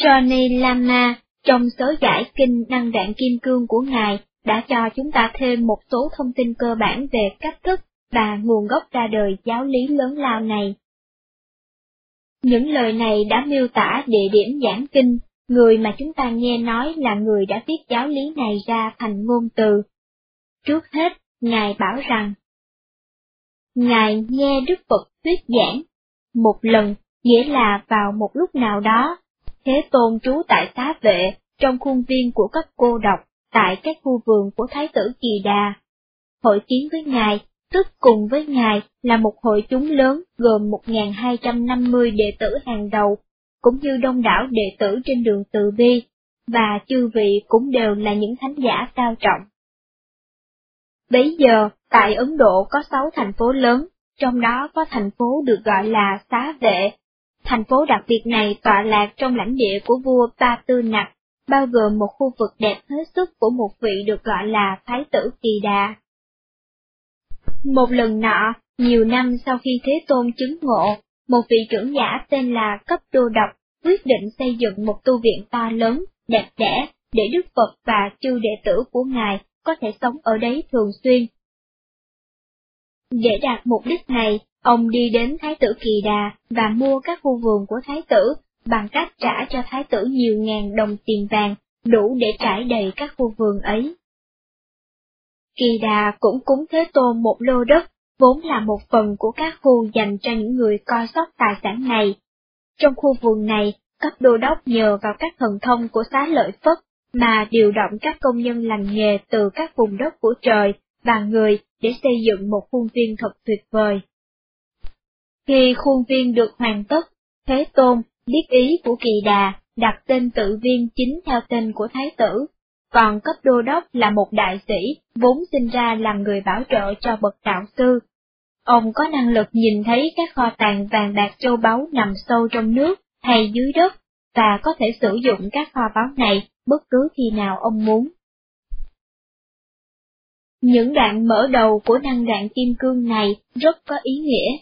Johnny Lama trong sớ giải kinh năng đạn kim cương của Ngài đã cho chúng ta thêm một số thông tin cơ bản về cách thức và nguồn gốc ra đời giáo lý lớn lao này. Những lời này đã miêu tả địa điểm giảng kinh, người mà chúng ta nghe nói là người đã viết giáo lý này ra thành ngôn từ. Trước hết, Ngài bảo rằng, Ngài nghe Đức Phật thuyết giảng, một lần, nghĩa là vào một lúc nào đó, Thế Tôn trú tại xá vệ, trong khuôn viên của các cô độc, tại các khu vườn của Thái tử Kỳ Đà. Hội kiến với Ngài, tức cùng với Ngài là một hội chúng lớn gồm 1.250 đệ tử hàng đầu, cũng như đông đảo đệ tử trên đường từ bi, và chư vị cũng đều là những thánh giả cao trọng. Bấy giờ, tại Ấn Độ có sáu thành phố lớn, trong đó có thành phố được gọi là Xá Vệ. Thành phố đặc biệt này tọa lạc trong lãnh địa của vua Ba Tư Nặc, bao gồm một khu vực đẹp hết sức của một vị được gọi là Thái tử Kỳ Đà. Một lần nọ, nhiều năm sau khi Thế Tôn chứng ngộ, một vị trưởng giả tên là Cấp Đô Độc quyết định xây dựng một tu viện to lớn, đẹp đẽ, để Đức Phật và chư đệ tử của Ngài có thể sống ở đấy thường xuyên. Để đạt mục đích này, ông đi đến Thái tử Kỳ Đà và mua các khu vườn của Thái tử bằng cách trả cho Thái tử nhiều ngàn đồng tiền vàng, đủ để trải đầy các khu vườn ấy. Kỳ Đà cũng cúng Thế Tôn một lô đất, vốn là một phần của các khu dành cho những người coi sóc tài sản này. Trong khu vườn này, cấp đô đốc nhờ vào các thần thông của xá lợi Phất mà điều động các công nhân lành nghề từ các vùng đất của trời và người để xây dựng một khuôn viên thật tuyệt vời. Khi khuôn viên được hoàn tất, Thế Tôn biết ý của Kỳ Đà đặt tên tự viên chính theo tên của Thái tử, còn cấp đô đốc là một đại sĩ vốn sinh ra làm người bảo trợ cho bậc đạo sư. Ông có năng lực nhìn thấy các kho tàng vàng bạc châu báu nằm sâu trong nước hay dưới đất, và có thể sử dụng các kho báu này bất cứ khi nào ông muốn. Những đoạn mở đầu của năng đoạn kim cương này rất có ý nghĩa.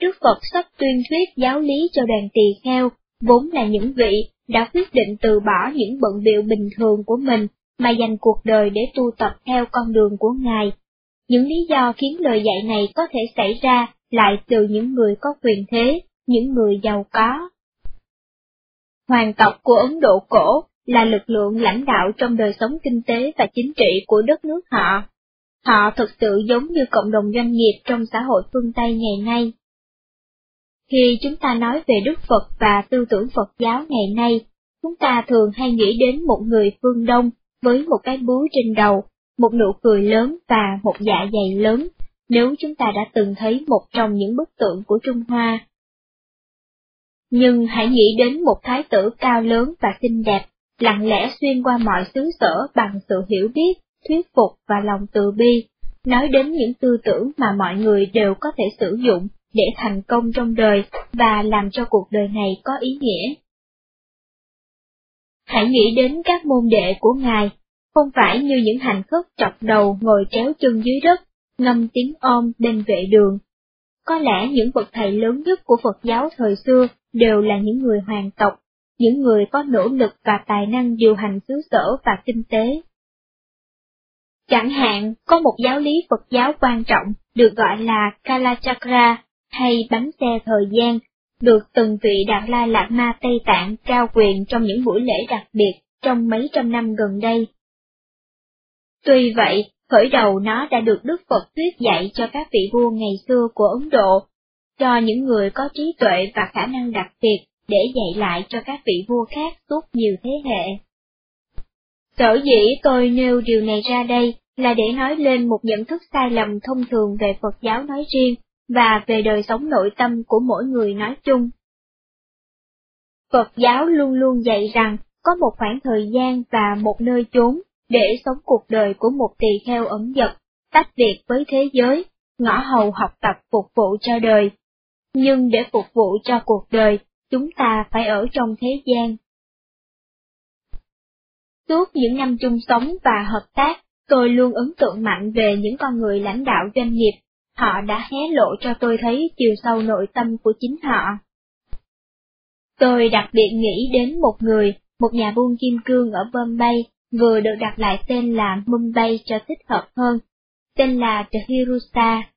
Đức Phật sắp tuyên thuyết giáo lý cho đoàn tỳ kheo, vốn là những vị đã quyết định từ bỏ những bận biệu bình thường của mình mà dành cuộc đời để tu tập theo con đường của Ngài. Những lý do khiến lời dạy này có thể xảy ra lại từ những người có quyền thế, những người giàu có. Hoàng tộc của Ấn Độ cổ là lực lượng lãnh đạo trong đời sống kinh tế và chính trị của đất nước họ. Họ thực sự giống như cộng đồng doanh nghiệp trong xã hội phương Tây ngày nay. Khi chúng ta nói về Đức Phật và tư tưởng Phật giáo ngày nay, chúng ta thường hay nghĩ đến một người phương Đông với một cái búa trên đầu, một nụ cười lớn và một dạ dày lớn, nếu chúng ta đã từng thấy một trong những bức tượng của Trung Hoa. Nhưng hãy nghĩ đến một thái tử cao lớn và xinh đẹp, lặng lẽ xuyên qua mọi xứ sở bằng sự hiểu biết, thuyết phục và lòng từ bi, nói đến những tư tưởng mà mọi người đều có thể sử dụng để thành công trong đời và làm cho cuộc đời này có ý nghĩa. Hãy nghĩ đến các môn đệ của Ngài, không phải như những hành khất chọc đầu ngồi kéo chân dưới đất, ngâm tiếng ôm bên vệ đường. Có lẽ những bậc thầy lớn nhất của Phật giáo thời xưa đều là những người hoàng tộc, những người có nỗ lực và tài năng điều hành xứ sở và kinh tế. Chẳng hạn, có một giáo lý Phật giáo quan trọng được gọi là Kalachakra, hay bánh xe thời gian, được từng vị Đạt Lai Lạt Ma Tây Tạng trao quyền trong những buổi lễ đặc biệt trong mấy trăm năm gần đây. Tuy vậy, khởi đầu nó đã được Đức Phật thuyết dạy cho các vị vua ngày xưa của Ấn Độ, cho những người có trí tuệ và khả năng đặc biệt để dạy lại cho các vị vua khác suốt nhiều thế hệ. Sở dĩ tôi nêu điều này ra đây là để nói lên một nhận thức sai lầm thông thường về Phật giáo nói riêng và về đời sống nội tâm của mỗi người nói chung. Phật giáo luôn luôn dạy rằng có một khoảng thời gian và một nơi chốn để sống cuộc đời của một tỳ kheo ẩn dật, tách biệt với thế giới, ngõ hầu học tập phục vụ cho đời. Nhưng để phục vụ cho cuộc đời, chúng ta phải ở trong thế gian. Suốt những năm chung sống và hợp tác, tôi luôn ấn tượng mạnh về những con người lãnh đạo doanh nghiệp họ đã hé lộ cho tôi thấy chiều sâu nội tâm của chính họ. Tôi đặc biệt nghĩ đến một người một nhà buôn kim cương ở Bombay, vừa được đặt lại tên là Mumbai cho thích hợp hơn, tên là The Hirusa.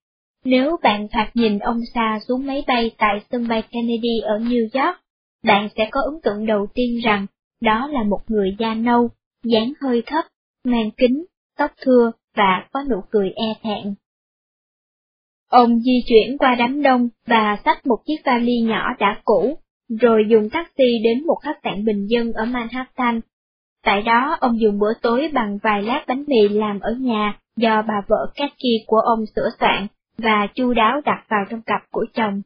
Nếu bạn thoạt nhìn ông Sa xuống máy bay tại sân bay Kennedy ở New York, bạn sẽ có ấn tượng đầu tiên rằng đó là một người da nâu, dáng hơi thấp, mang kính, tóc thưa và có nụ cười e thẹn. Ông di chuyển qua đám đông và xách một chiếc vali nhỏ đã cũ, rồi dùng taxi đến một khách sạn bình dân ở Manhattan. Tại đó ông dùng bữa tối bằng vài lát bánh mì làm ở nhà do bà vợ Cathy của ông sửa soạn và chu đáo đặt vào trong cặp của chồng.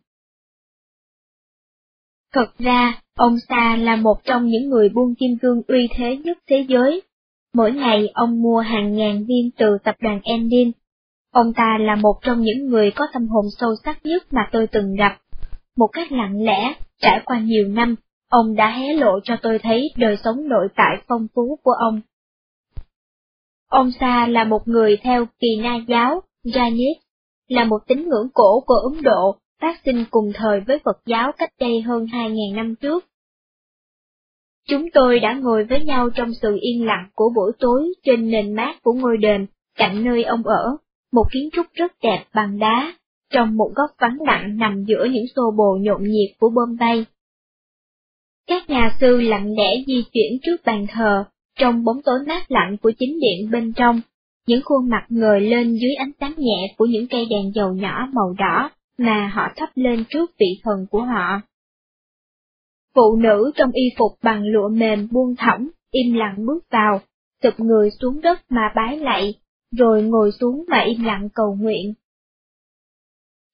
Thật ra, ông Sa là một trong những người buôn kim cương uy thế nhất thế giới. Mỗi ngày ông mua hàng ngàn viên từ tập đoàn Endin. Ông ta là một trong những người có tâm hồn sâu sắc nhất mà tôi từng gặp. Một cách lặng lẽ, trải qua nhiều năm, ông đã hé lộ cho tôi thấy đời sống nội tại phong phú của ông. Ông Sa là một người theo kỳ na giáo, Jainis, là một tín ngưỡng cổ của Ấn Độ, phát sinh cùng thời với Phật giáo cách đây hơn 2.000 năm trước. Chúng tôi đã ngồi với nhau trong sự yên lặng của buổi tối trên nền mát của ngôi đền, cạnh nơi ông ở, một kiến trúc rất đẹp bằng đá, trong một góc vắng lặng nằm giữa những xô bồ nhộn nhịp của Bombay. Các nhà sư lặng lẽ di chuyển trước bàn thờ, trong bóng tối mát lạnh của chính điện bên trong, những khuôn mặt ngời lên dưới ánh sáng nhẹ của những cây đèn dầu nhỏ màu đỏ mà họ thắp lên trước vị thần của họ. Phụ nữ trong y phục bằng lụa mềm buông thõng, im lặng bước vào, sụp người xuống đất mà bái lạy, rồi ngồi xuống mà im lặng cầu nguyện.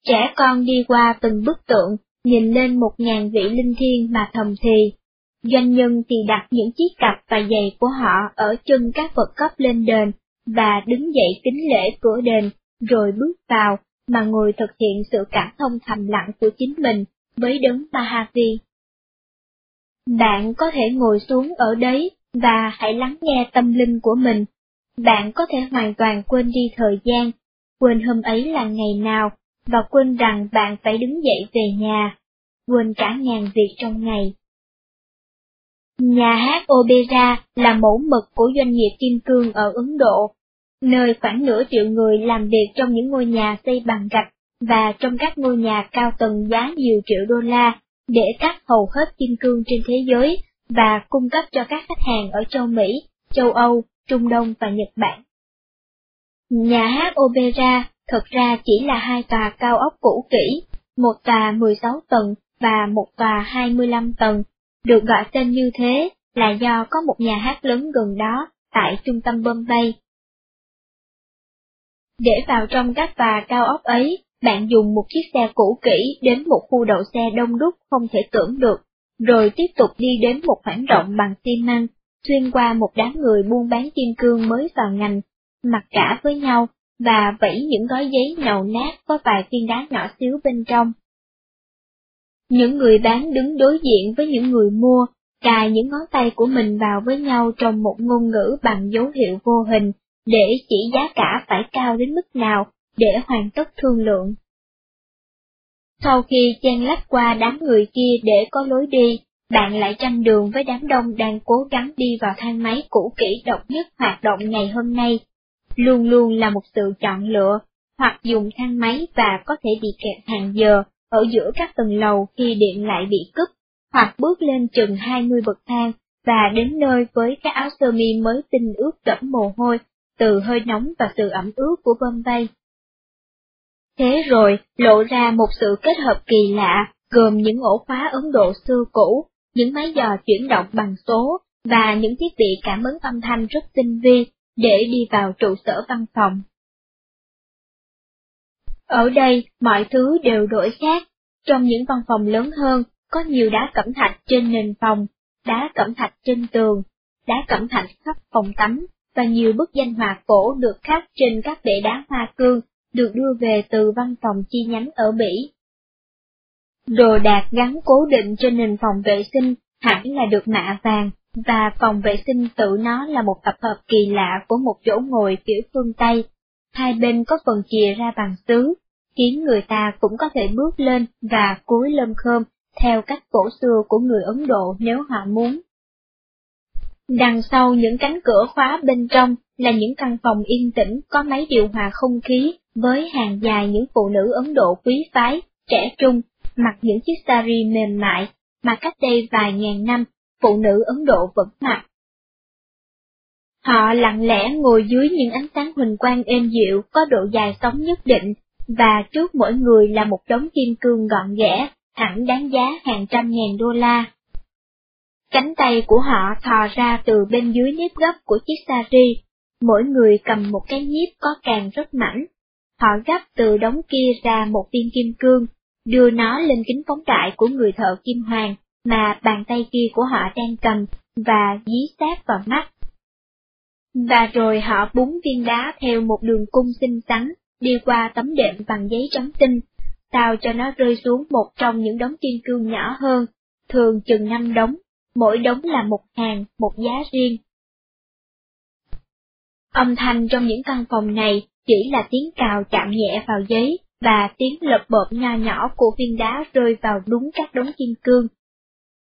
Trẻ con đi qua từng bức tượng, nhìn lên một ngàn vị linh thiên mà thầm thì. Doanh nhân thì đặt những chiếc cặp và giày của họ ở chân các vật cấp lên đền, và đứng dậy kính lễ cửa đền, rồi bước vào, mà ngồi thực hiện sự cảm thông thầm lặng của chính mình với đấng Mahavi. Bạn có thể ngồi xuống ở đấy và hãy lắng nghe tâm linh của mình. Bạn có thể hoàn toàn quên đi thời gian, quên hôm ấy là ngày nào, và quên rằng bạn phải đứng dậy về nhà, quên cả ngàn việc trong ngày. Nhà hát opera là mẫu mực của doanh nghiệp kim cương ở Ấn Độ, nơi khoảng nửa triệu người làm việc trong những ngôi nhà xây bằng gạch và trong các ngôi nhà cao tầng giá nhiều triệu đô la, để cắt hầu hết kim cương trên thế giới và cung cấp cho các khách hàng ở châu Mỹ, châu Âu, Trung Đông và Nhật Bản. Nhà hát opera thật ra chỉ là hai tòa cao ốc cũ kỹ, một tòa 16 tầng và một tòa 25 tầng, được gọi tên như thế là do có một nhà hát lớn gần đó tại trung tâm Bombay. Để vào trong các tòa cao ốc ấy, bạn dùng một chiếc xe cũ kỹ đến một khu đậu xe đông đúc không thể tưởng được, rồi tiếp tục đi đến một khoảng rộng bằng xi măng, xuyên qua một đám người buôn bán kim cương mới vào ngành, mặc cả với nhau, và vẫy những gói giấy nhầu nát có vài viên đá nhỏ xíu bên trong. Những người bán đứng đối diện với những người mua, cài những ngón tay của mình vào với nhau trong một ngôn ngữ bằng dấu hiệu vô hình, để chỉ giá cả phải cao đến mức nào để hoàn tất thương lượng. Sau khi chen lách qua đám người kia để có lối đi, bạn lại tranh đường với đám đông đang cố gắng đi vào thang máy cũ kỹ độc nhất hoạt động ngày hôm nay. Luôn luôn là một sự chọn lựa, hoặc dùng thang máy và có thể bị kẹt hàng giờ ở giữa các tầng lầu khi điện lại bị cúp, hoặc bước lên chừng 20 bậc thang và đến nơi với cái áo sơ mi mới tinh ướt đẫm mồ hôi từ hơi nóng và sự ẩm ướt của Bombay. Thế rồi, lộ ra một sự kết hợp kỳ lạ, gồm những ổ khóa Ấn Độ xưa cũ, những máy dò chuyển động bằng số, và những thiết bị cảm ứng âm thanh rất tinh vi, để đi vào trụ sở văn phòng. Ở đây, mọi thứ đều đổi khác. Trong những văn phòng lớn hơn, có nhiều đá cẩm thạch trên nền phòng, đá cẩm thạch trên tường, đá cẩm thạch khắp phòng tắm, và nhiều bức danh họa cổ được khắc trên các bệ đá hoa cương, được đưa về từ văn phòng chi nhánh ở Bỉ. Đồ đạc gắn cố định trên nền phòng vệ sinh hẳn là được mạ vàng, và phòng vệ sinh tự nó là một tập hợp kỳ lạ của một chỗ ngồi kiểu phương Tây. Hai bên có phần chìa ra bằng sứ, khiến người ta cũng có thể bước lên và cúi lâm khơm theo cách cổ xưa của người Ấn Độ nếu họ muốn. Đằng sau những cánh cửa khóa bên trong là những căn phòng yên tĩnh có máy điều hòa không khí với hàng dài những phụ nữ Ấn Độ quý phái, trẻ trung, mặc những chiếc sari mềm mại mà cách đây vài ngàn năm phụ nữ Ấn Độ vẫn mặc. Họ lặng lẽ ngồi dưới những ánh sáng huỳnh quang êm dịu có độ dài sóng nhất định, và trước mỗi người là một đống kim cương gọn ghẽ, hẳn đáng giá hàng trăm ngàn đô la. Cánh tay của họ thò ra từ bên dưới nếp gấp của chiếc sari, mỗi người cầm một cái nhíp có càng rất mảnh. Họ gấp từ đống kia ra một viên kim cương, đưa nó lên kính phóng đại của người thợ kim hoàng mà bàn tay kia của họ đang cầm và dí sát vào mắt. Và rồi họ búng viên đá theo một đường cung xinh xắn, đi qua tấm đệm bằng giấy trắng tinh, sao cho nó rơi xuống một trong những đống kim cương nhỏ hơn, thường chừng năm đống, mỗi đống là một hàng, một giá riêng. Âm thanh trong những căn phòng này chỉ là tiếng cào chạm nhẹ vào giấy và tiếng lật bộp nho nhỏ của viên đá rơi vào đúng các đống kim cương.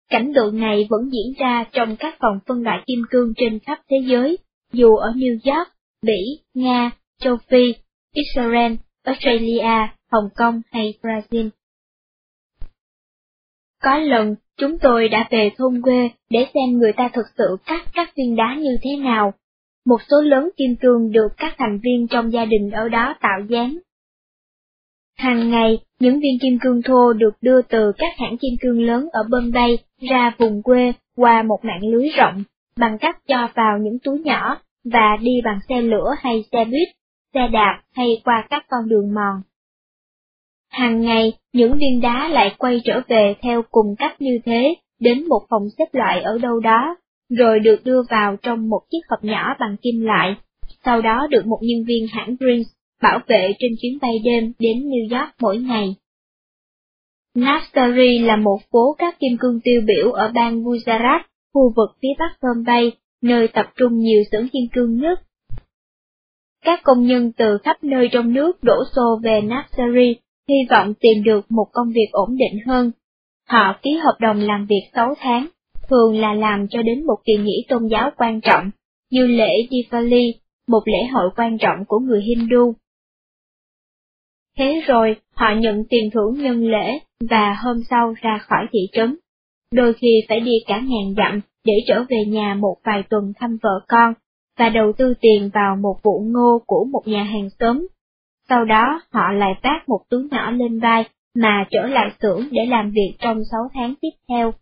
Cảnh tượng này vẫn diễn ra trong các phòng phân loại kim cương trên khắp thế giới, dù ở New York, Bỉ, Nga, châu Phi, Israel, Australia, Hồng Kông hay Brazil. Có lần, chúng tôi đã về thôn quê để xem người ta thực sự cắt các viên đá như thế nào. Một số lớn kim cương được các thành viên trong gia đình ở đó tạo dáng. Hàng ngày, những viên kim cương thô được đưa từ các hãng kim cương lớn ở Bombay ra vùng quê qua một mạng lưới rộng, bằng cách cho vào những túi nhỏ và đi bằng xe lửa hay xe buýt, xe đạp hay qua các con đường mòn. Hàng ngày, những viên đá lại quay trở về theo cùng cách như thế, đến một phòng xếp loại ở đâu đó, rồi được đưa vào trong một chiếc hộp nhỏ bằng kim loại, sau đó được một nhân viên hãng Prince bảo vệ trên chuyến bay đêm đến New York mỗi ngày. Nastari là một phố các kim cương tiêu biểu ở bang Gujarat, khu vực phía bắc Bombay, nơi tập trung nhiều xưởng kim cương nhất. Các công nhân từ khắp nơi trong nước đổ xô về Navsari, hy vọng tìm được một công việc ổn định hơn. Họ ký hợp đồng làm việc 6 tháng, thường là làm cho đến một kỳ nghỉ tôn giáo quan trọng, như lễ Diwali, một lễ hội quan trọng của người Hindu. Thế rồi, họ nhận tiền thưởng nhân lễ, và hôm sau ra khỏi thị trấn. Đôi khi phải đi cả ngàn dặm để trở về nhà một vài tuần thăm vợ con, và đầu tư tiền vào một vụ ngô của một nhà hàng xóm. Sau đó họ lại vác một túi nhỏ lên vai mà trở lại xưởng để làm việc trong 6 tháng tiếp theo.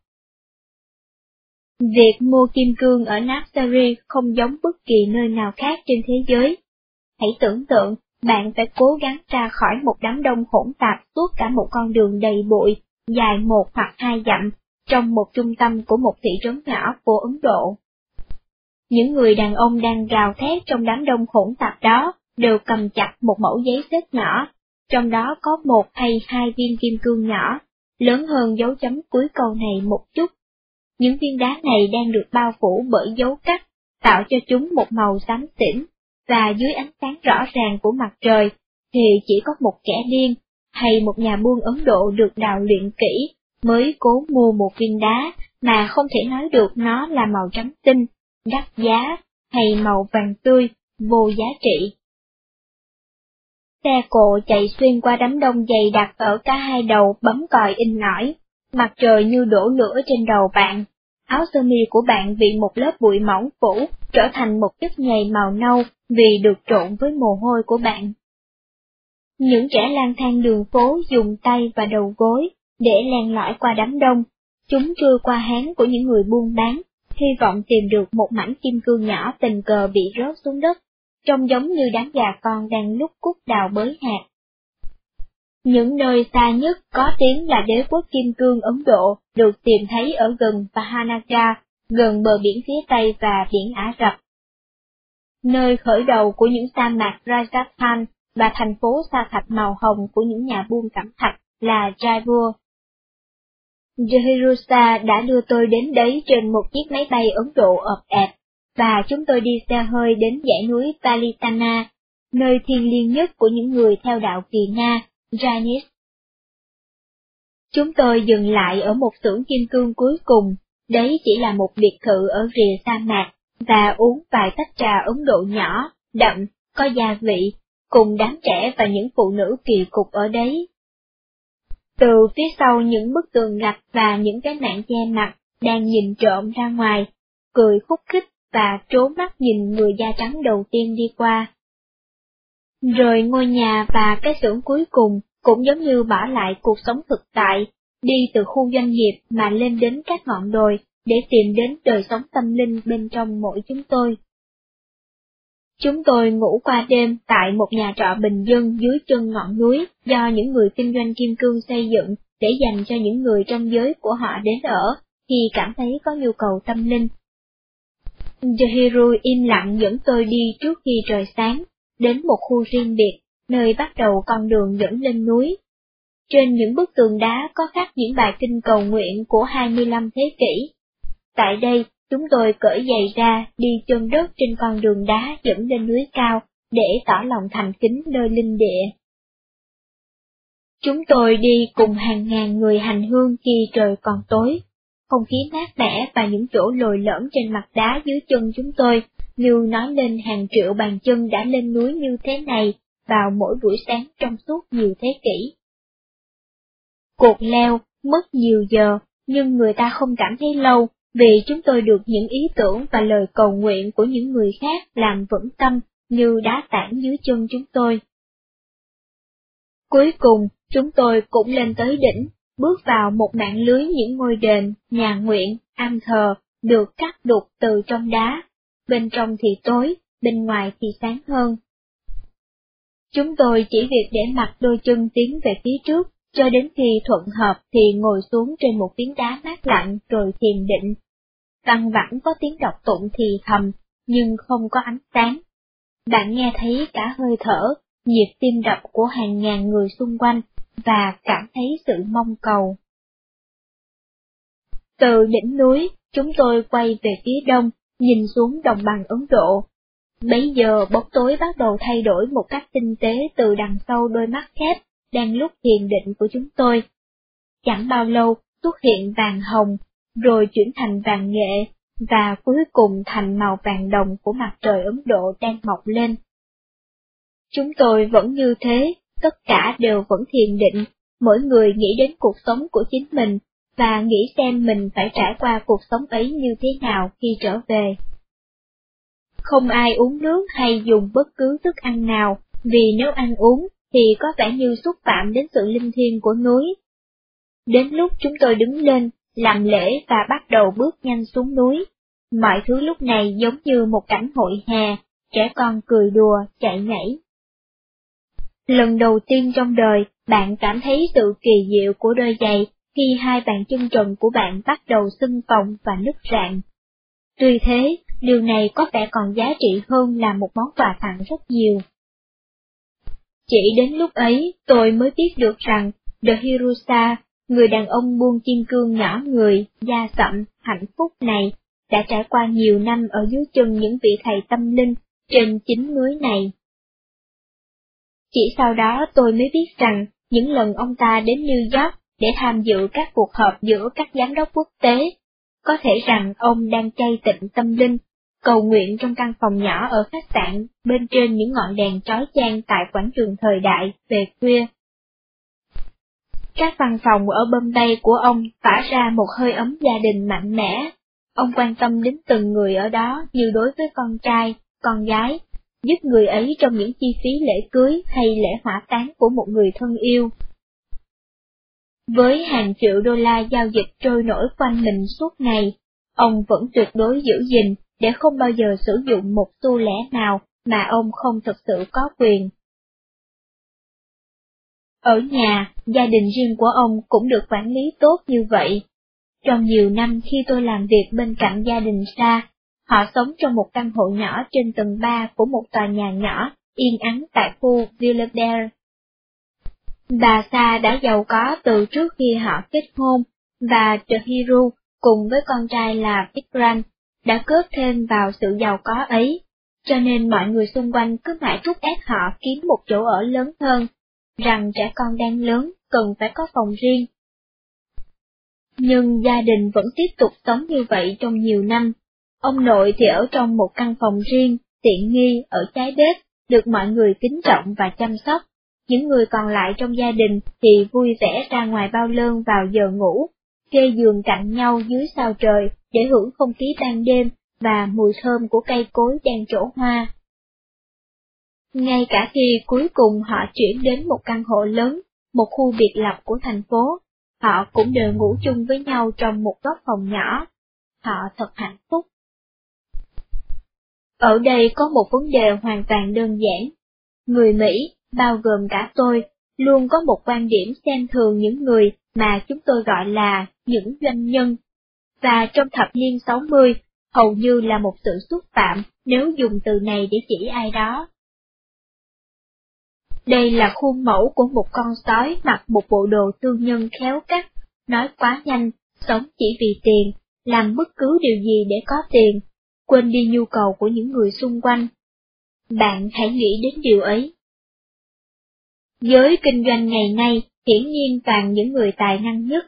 Việc mua kim cương ở Napsari không giống bất kỳ nơi nào khác trên thế giới. Hãy tưởng tượng bạn phải cố gắng ra khỏi một đám đông hỗn tạp suốt cả một con đường đầy bụi, dài một hoặc hai dặm, trong một trung tâm của một thị trấn nhỏ của Ấn Độ. Những người đàn ông đang gào thét trong đám đông hỗn tạp đó đều cầm chặt một mẫu giấy xếp nhỏ, trong đó có một hay hai viên kim cương nhỏ, lớn hơn dấu chấm cuối câu này một chút. Những viên đá này đang được bao phủ bởi dấu cắt, tạo cho chúng một màu xám xỉn, và dưới ánh sáng rõ ràng của mặt trời, thì chỉ có một kẻ điên, hay một nhà buôn Ấn Độ được đào luyện kỹ, mới cố mua một viên đá, mà không thể nói được nó là màu trắng tinh, đắt giá, hay màu vàng tươi, vô giá trị. Xe cộ chạy xuyên qua đám đông dày đặc ở cả hai đầu bấm còi in nổi, mặt trời như đổ lửa trên đầu bạn. Áo sơ mi của bạn bị một lớp bụi mỏng phủ, trở thành một chất nhầy màu nâu vì được trộn với mồ hôi của bạn. Những trẻ lang thang đường phố dùng tay và đầu gối để len lỏi qua đám đông, chúng trôi qua háng của những người buôn bán, hy vọng tìm được một mảnh kim cương nhỏ tình cờ bị rớt xuống đất, trông giống như đám gà con đang lúc cút đào bới hạt. Những nơi xa nhất có tiếng là đế quốc kim cương Ấn Độ được tìm thấy ở gần Pahanagar, gần bờ biển phía Tây và biển Ả Rập. Nơi khởi đầu của những sa mạc Rajasthan và thành phố sa thạch màu hồng của những nhà buôn cẩm thạch là Jaipur. Jehirusa đã đưa tôi đến đấy trên một chiếc máy bay Ấn Độ ập ẹp, và chúng tôi đi xe hơi đến dãy núi Palitana, nơi thiêng liêng nhất của những người theo đạo kỳ Nga, Janis. Chúng tôi dừng lại ở một xưởng kim cương cuối cùng, đấy chỉ là một biệt thự ở rìa sa mạc, và uống vài tách trà Ấn Độ nhỏ, đậm, có gia vị, cùng đám trẻ và những phụ nữ kỳ cục ở đấy. Từ phía sau những bức tường gạch và những cái mạng che mặt, đang nhìn trộm ra ngoài, cười khúc khích và trố mắt nhìn người da trắng đầu tiên đi qua. Rồi ngôi nhà và cái xưởng cuối cùng cũng giống như bỏ lại cuộc sống thực tại, đi từ khu doanh nghiệp mà lên đến các ngọn đồi để tìm đến đời sống tâm linh bên trong mỗi chúng tôi. Chúng tôi ngủ qua đêm tại một nhà trọ bình dân dưới chân ngọn núi do những người kinh doanh kim cương xây dựng để dành cho những người trong giới của họ đến ở khi cảm thấy có nhu cầu tâm linh. Jahiru im lặng dẫn tôi đi trước khi trời sáng, đến một khu riêng biệt, nơi bắt đầu con đường dẫn lên núi. Trên những bức tường đá có khắc những bài kinh cầu nguyện của 25 thế kỷ. Tại đây, chúng tôi cởi giày ra đi chân đất trên con đường đá dẫn lên núi cao, để tỏ lòng thành kính nơi linh địa. Chúng tôi đi cùng hàng ngàn người hành hương khi trời còn tối. Không khí mát mẻ và những chỗ lồi lõm trên mặt đá dưới chân chúng tôi, như nói lên hàng triệu bàn chân đã lên núi như thế này vào mỗi buổi sáng trong suốt nhiều thế kỷ. cột leo mất nhiều giờ, nhưng người ta không cảm thấy lâu, vì chúng tôi được những ý tưởng và lời cầu nguyện của những người khác làm vững tâm như đá tảng dưới chân chúng tôi. Cuối cùng, chúng tôi cũng lên tới đỉnh, bước vào một mạng lưới những ngôi đền, nhà nguyện, am thờ, được cắt đục từ trong đá. Bên trong thì tối, bên ngoài thì sáng hơn. Chúng tôi chỉ việc để mặt đôi chân tiến về phía trước, cho đến khi thuận hợp thì ngồi xuống trên một phiến đá mát lạnh rồi thiền định. Văn vẳng có tiếng đọc tụng thì thầm, nhưng không có ánh sáng. Bạn nghe thấy cả hơi thở, nhịp tim đập của hàng ngàn người xung quanh, và cảm thấy sự mong cầu. Từ đỉnh núi, chúng tôi quay về phía đông, nhìn xuống đồng bằng Ấn Độ. Bấy giờ bóng tối bắt đầu thay đổi một cách tinh tế từ đằng sau đôi mắt khép, đang lúc thiền định của chúng tôi. Chẳng bao lâu, xuất hiện vàng hồng, rồi chuyển thành vàng nghệ, và cuối cùng thành màu vàng đồng của mặt trời Ấn Độ đang mọc lên. Chúng tôi vẫn như thế, tất cả đều vẫn thiền định, mỗi người nghĩ đến cuộc sống của chính mình, và nghĩ xem mình phải trải qua cuộc sống ấy như thế nào khi trở về. Không ai uống nước hay dùng bất cứ thức ăn nào, vì nếu ăn uống thì có vẻ như xúc phạm đến sự linh thiêng của núi. Đến lúc chúng tôi đứng lên, làm lễ và bắt đầu bước nhanh xuống núi. Mọi thứ lúc này giống như một cảnh hội hè, trẻ con cười đùa, chạy nhảy. Lần đầu tiên trong đời, bạn cảm thấy sự kỳ diệu của đôi giày khi hai bàn chân trần của bạn bắt đầu sưng phồng và nứt rạn. Tuy thế, điều này có vẻ còn giá trị hơn là một món quà tặng rất nhiều. Chỉ đến lúc ấy, tôi mới biết được rằng, The Hirusa, người đàn ông buôn kim cương nhỏ người, da sậm, hạnh phúc này, đã trải qua nhiều năm ở dưới chân những vị thầy tâm linh trên chính núi này. Chỉ sau đó tôi mới biết rằng, những lần ông ta đến New York để tham dự các cuộc họp giữa các giám đốc quốc tế, có thể rằng ông đang chay tịnh tâm linh, cầu nguyện trong căn phòng nhỏ ở khách sạn bên trên những ngọn đèn trói chang tại quảng trường thời đại về khuya. Các văn phòng ở Bombay của ông tỏa ra một hơi ấm gia đình mạnh mẽ. Ông quan tâm đến từng người ở đó như đối với con trai, con gái, giúp người ấy trong những chi phí lễ cưới hay lễ hỏa táng của một người thân yêu. Với hàng triệu đô la giao dịch trôi nổi quanh mình suốt ngày, ông vẫn tuyệt đối giữ gìn để không bao giờ sử dụng một tu lẽ nào mà ông không thực sự có quyền. Ở nhà, gia đình riêng của ông cũng được quản lý tốt như vậy. Trong nhiều năm khi tôi làm việc bên cạnh gia đình xa, Họ sống trong một căn hộ nhỏ trên tầng 3 của một tòa nhà nhỏ, yên ắng tại khu Villebert. Bà Sa đã giàu có từ trước khi họ kết hôn, và Chihiru cùng với con trai là Vikram đã cướp thêm vào sự giàu có ấy, cho nên mọi người xung quanh cứ mãi thúc ép họ kiếm một chỗ ở lớn hơn, rằng trẻ con đang lớn cần phải có phòng riêng. Nhưng gia đình vẫn tiếp tục sống như vậy trong nhiều năm. Ông nội thì ở trong một căn phòng riêng, tiện nghi, ở trái bếp, được mọi người kính trọng và chăm sóc. Những người còn lại trong gia đình thì vui vẻ ra ngoài bao lơn vào giờ ngủ, kê giường cạnh nhau dưới sao trời để hưởng không khí ban đêm và mùi thơm của cây cối đang trổ hoa. Ngay cả khi cuối cùng họ chuyển đến một căn hộ lớn, một khu biệt lập của thành phố, họ cũng đều ngủ chung với nhau trong một góc phòng nhỏ. Họ thật hạnh phúc. Ở đây có một vấn đề hoàn toàn đơn giản. Người Mỹ, bao gồm cả tôi, luôn có một quan điểm xem thường những người mà chúng tôi gọi là những doanh nhân. Và trong thập niên 60, hầu như là một sự xúc phạm nếu dùng từ này để chỉ ai đó. Đây là khuôn mẫu của một con sói mặc một bộ đồ tư nhân khéo cắt, nói quá nhanh, sống chỉ vì tiền, làm bất cứ điều gì để có tiền, quên đi nhu cầu của những người xung quanh. Bạn hãy nghĩ đến điều ấy. Giới kinh doanh ngày nay hiển nhiên toàn những người tài năng nhất,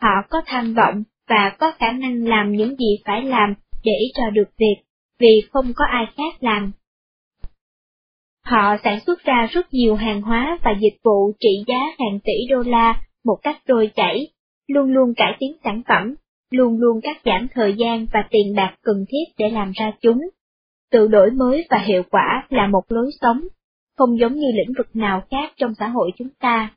họ có tham vọng và có khả năng làm những gì phải làm để cho được việc, vì không có ai khác làm. Họ sản xuất ra rất nhiều hàng hóa và dịch vụ trị giá hàng tỷ đô la một cách trôi chảy, luôn luôn cải tiến sản phẩm, luôn luôn cắt giảm thời gian và tiền bạc cần thiết để làm ra chúng. Tự đổi mới và hiệu quả là một lối sống, không giống như lĩnh vực nào khác trong xã hội chúng ta.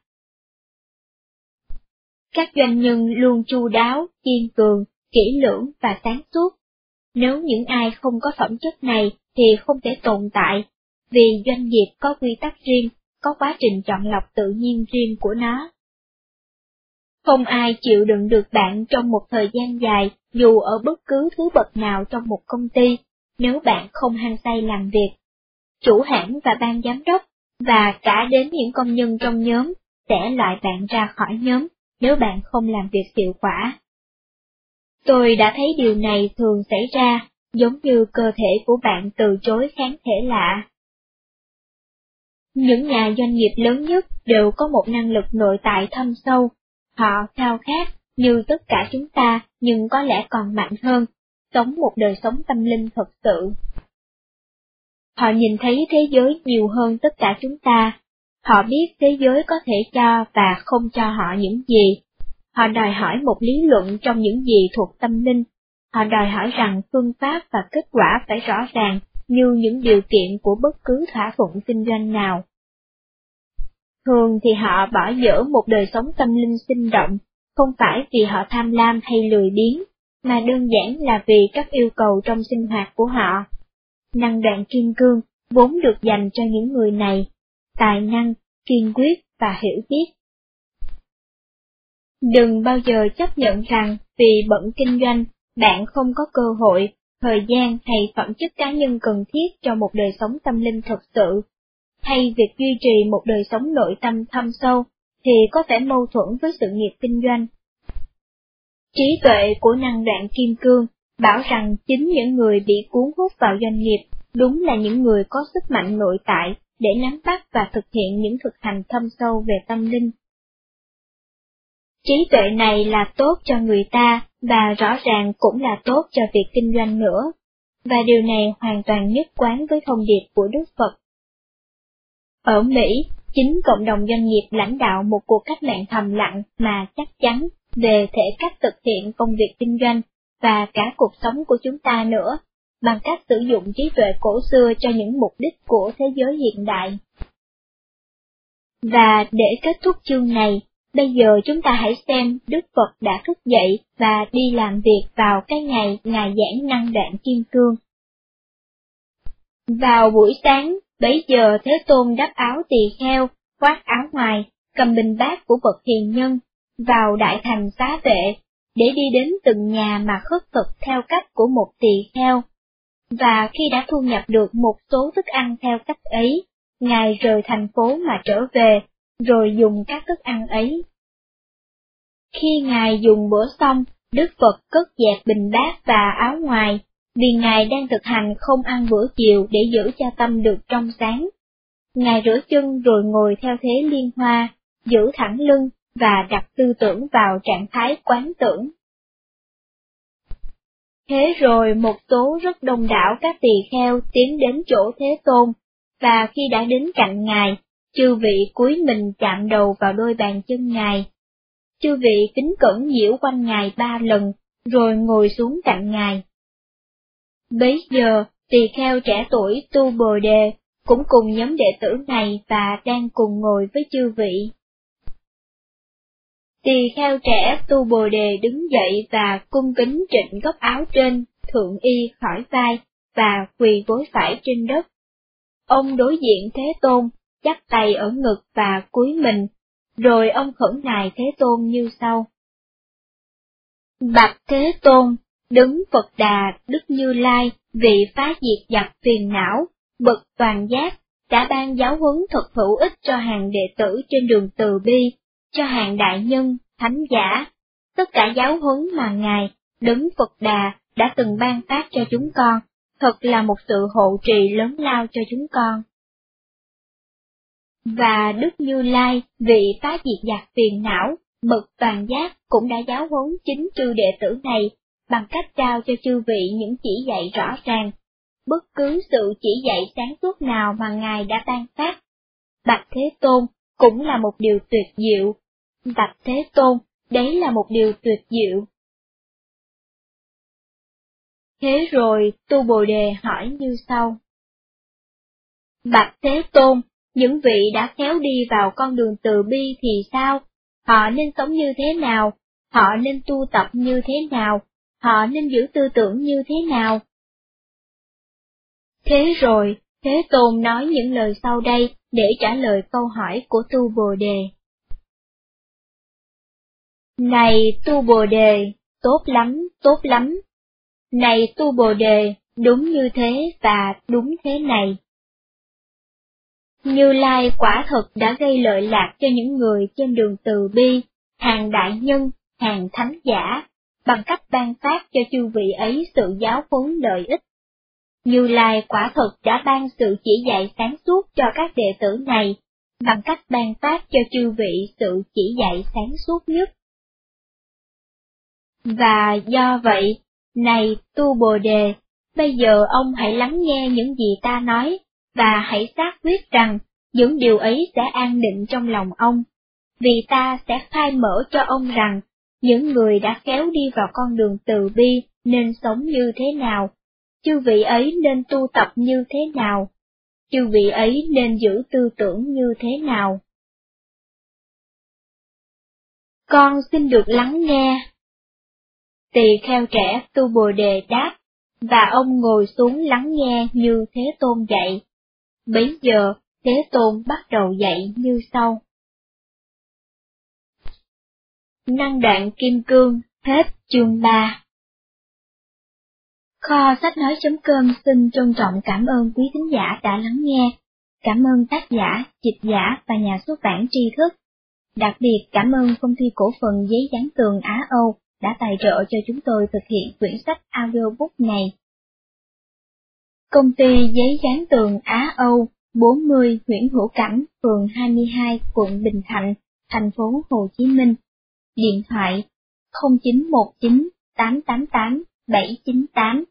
Các doanh nhân luôn chu đáo, kiên cường, kỹ lưỡng và sáng suốt. Nếu những ai không có phẩm chất này thì không thể tồn tại, vì doanh nghiệp có quy tắc riêng, có quá trình chọn lọc tự nhiên riêng của nó. Không ai chịu đựng được bạn trong một thời gian dài, dù ở bất cứ thứ bậc nào trong một công ty, nếu bạn không hăng say làm việc. Chủ hãng và ban giám đốc, và cả đến những công nhân trong nhóm, sẽ loại bạn ra khỏi nhóm nếu bạn không làm việc hiệu quả. Tôi đã thấy điều này thường xảy ra, giống như cơ thể của bạn từ chối kháng thể lạ. Những nhà doanh nghiệp lớn nhất đều có một năng lực nội tại thâm sâu, họ khao khát như tất cả chúng ta nhưng có lẽ còn mạnh hơn, sống một đời sống tâm linh thật sự. Họ nhìn thấy thế giới nhiều hơn tất cả chúng ta, họ biết thế giới có thể cho và không cho họ những gì. Họ đòi hỏi một lý luận trong những gì thuộc tâm linh, họ đòi hỏi rằng phương pháp và kết quả phải rõ ràng như những điều kiện của bất cứ thỏa thuận kinh doanh nào. Thường thì họ bỏ dở một đời sống tâm linh sinh động, không phải vì họ tham lam hay lười biếng, mà đơn giản là vì các yêu cầu trong sinh hoạt của họ. Năng đoạn kim cương vốn được dành cho những người này, tài năng, kiên quyết và hiểu biết. Đừng bao giờ chấp nhận rằng vì bận kinh doanh, bạn không có cơ hội, thời gian hay phẩm chất cá nhân cần thiết cho một đời sống tâm linh thật sự hay việc duy trì một đời sống nội tâm thâm sâu, thì có vẻ mâu thuẫn với sự nghiệp kinh doanh. Trí tuệ của năng đoạn kim cương bảo rằng chính những người bị cuốn hút vào doanh nghiệp đúng là những người có sức mạnh nội tại để nắm bắt và thực hiện những thực hành thâm sâu về tâm linh. Trí tuệ này là tốt cho người ta và rõ ràng cũng là tốt cho việc kinh doanh nữa, và điều này hoàn toàn nhất quán với thông điệp của Đức Phật ở Mỹ, chính cộng đồng doanh nghiệp lãnh đạo một cuộc cách mạng thầm lặng mà chắc chắn về thể cách thực hiện công việc kinh doanh và cả cuộc sống của chúng ta nữa, bằng cách sử dụng trí tuệ cổ xưa cho những mục đích của thế giới hiện đại. Và để kết thúc chương này, bây giờ chúng ta hãy xem Đức Phật đã thức dậy và đi làm việc vào cái ngày Ngài giảng năng đoạn kim cương. Vào buổi sáng, Bấy giờ Thế Tôn đắp áo tỳ kheo, khoác áo ngoài, cầm bình bát của bậc hiền nhân, vào đại thành xá vệ, để đi đến từng nhà mà khất thực theo cách của một tỳ kheo. Và khi đã thu nhập được một số thức ăn theo cách ấy, Ngài rời thành phố mà trở về, rồi dùng các thức ăn ấy. Khi Ngài dùng bữa xong, Đức Phật cất dẹp bình bát và áo ngoài, vì Ngài đang thực hành không ăn bữa chiều để giữ cho tâm được trong sáng. Ngài rửa chân rồi ngồi theo thế liên hoa, giữ thẳng lưng và đặt tư tưởng vào trạng thái quán tưởng. Thế rồi một tố rất đông đảo các tỳ kheo tiến đến chỗ Thế Tôn, và khi đã đến cạnh Ngài, chư vị cúi mình chạm đầu vào đôi bàn chân Ngài. Chư vị kính cẩn nhiễu quanh Ngài ba lần, rồi ngồi xuống cạnh Ngài. Bấy giờ, tỳ kheo trẻ tuổi tu bồ đề, cũng cùng nhóm đệ tử này và đang cùng ngồi với chư vị. Tỳ kheo trẻ tu bồ đề đứng dậy và cung kính trịnh góc áo trên, thượng y khỏi vai, và quỳ gối phải trên đất. Ông đối diện Thế Tôn, chắp tay ở ngực và cúi mình, rồi ông khẩn nài Thế Tôn như sau. Bạch Thế Tôn, đứng Phật Đà, Đức Như Lai, vị phá diệt giặc phiền não, bậc toàn giác, đã ban giáo huấn thật hữu ích cho hàng đệ tử trên đường từ bi, cho hàng đại nhân, thánh giả, tất cả giáo huấn mà Ngài, đứng Phật Đà, đã từng ban phát cho chúng con, thật là một sự hộ trì lớn lao cho chúng con. Và Đức Như Lai, vị phá diệt giặc phiền não, bậc toàn giác cũng đã giáo huấn chính chư đệ tử này bằng cách trao cho chư vị những chỉ dạy rõ ràng, bất cứ sự chỉ dạy sáng suốt nào mà Ngài đã ban phát. Bạch Thế Tôn cũng là một điều tuyệt diệu. Bạch Thế Tôn, đấy là một điều tuyệt diệu. Thế rồi, Tu Bồ Đề hỏi như sau. Bạch Thế Tôn, những vị đã khéo đi vào con đường từ bi thì sao? Họ nên sống như thế nào? Họ nên tu tập như thế nào? Họ nên giữ tư tưởng như thế nào? Thế rồi, Thế Tôn nói những lời sau đây để trả lời câu hỏi của Tu Bồ Đề. Này Tu Bồ Đề, tốt lắm, tốt lắm. Này Tu Bồ Đề, đúng như thế và đúng thế này. Như Lai quả thật đã gây lợi lạc cho những người trên đường từ bi, hàng đại nhân, hàng thánh giả, bằng cách ban phát cho chư vị ấy sự giáo huấn lợi ích. Như Lai quả thật đã ban sự chỉ dạy sáng suốt cho các đệ tử này, bằng cách ban phát cho chư vị sự chỉ dạy sáng suốt nhất. Và do vậy, này Tu Bồ Đề, bây giờ ông hãy lắng nghe những gì ta nói, và hãy xác quyết rằng những điều ấy sẽ an định trong lòng ông, vì ta sẽ khai mở cho ông rằng những người đã khéo đi vào con đường từ bi nên sống như thế nào, chư vị ấy nên tu tập như thế nào, chư vị ấy nên giữ tư tưởng như thế nào. Con xin được lắng nghe. Tỳ kheo trẻ tu bồ đề đáp, và ông ngồi xuống lắng nghe như Thế Tôn dạy. Bấy giờ, Thế Tôn bắt đầu dạy như sau. Năng đạn kim cương, hết chương 3 Kho sách nói.com xin trân trọng cảm ơn quý thính giả đã lắng nghe. Cảm ơn tác giả, dịch giả và nhà xuất bản tri thức. Đặc biệt cảm ơn công ty cổ phần giấy dán tường Á Âu đã tài trợ cho chúng tôi thực hiện quyển sách audiobook này. Công ty giấy dán tường Á Âu 40 Nguyễn Hữu Cảnh, phường 22, quận Bình Thạnh, thành phố Hồ Chí Minh. Điện thoại 0919 888 798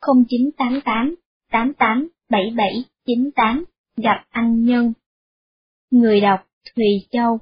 0988 88 77 98 gặp anh Nhân. Người đọc Thùy Châu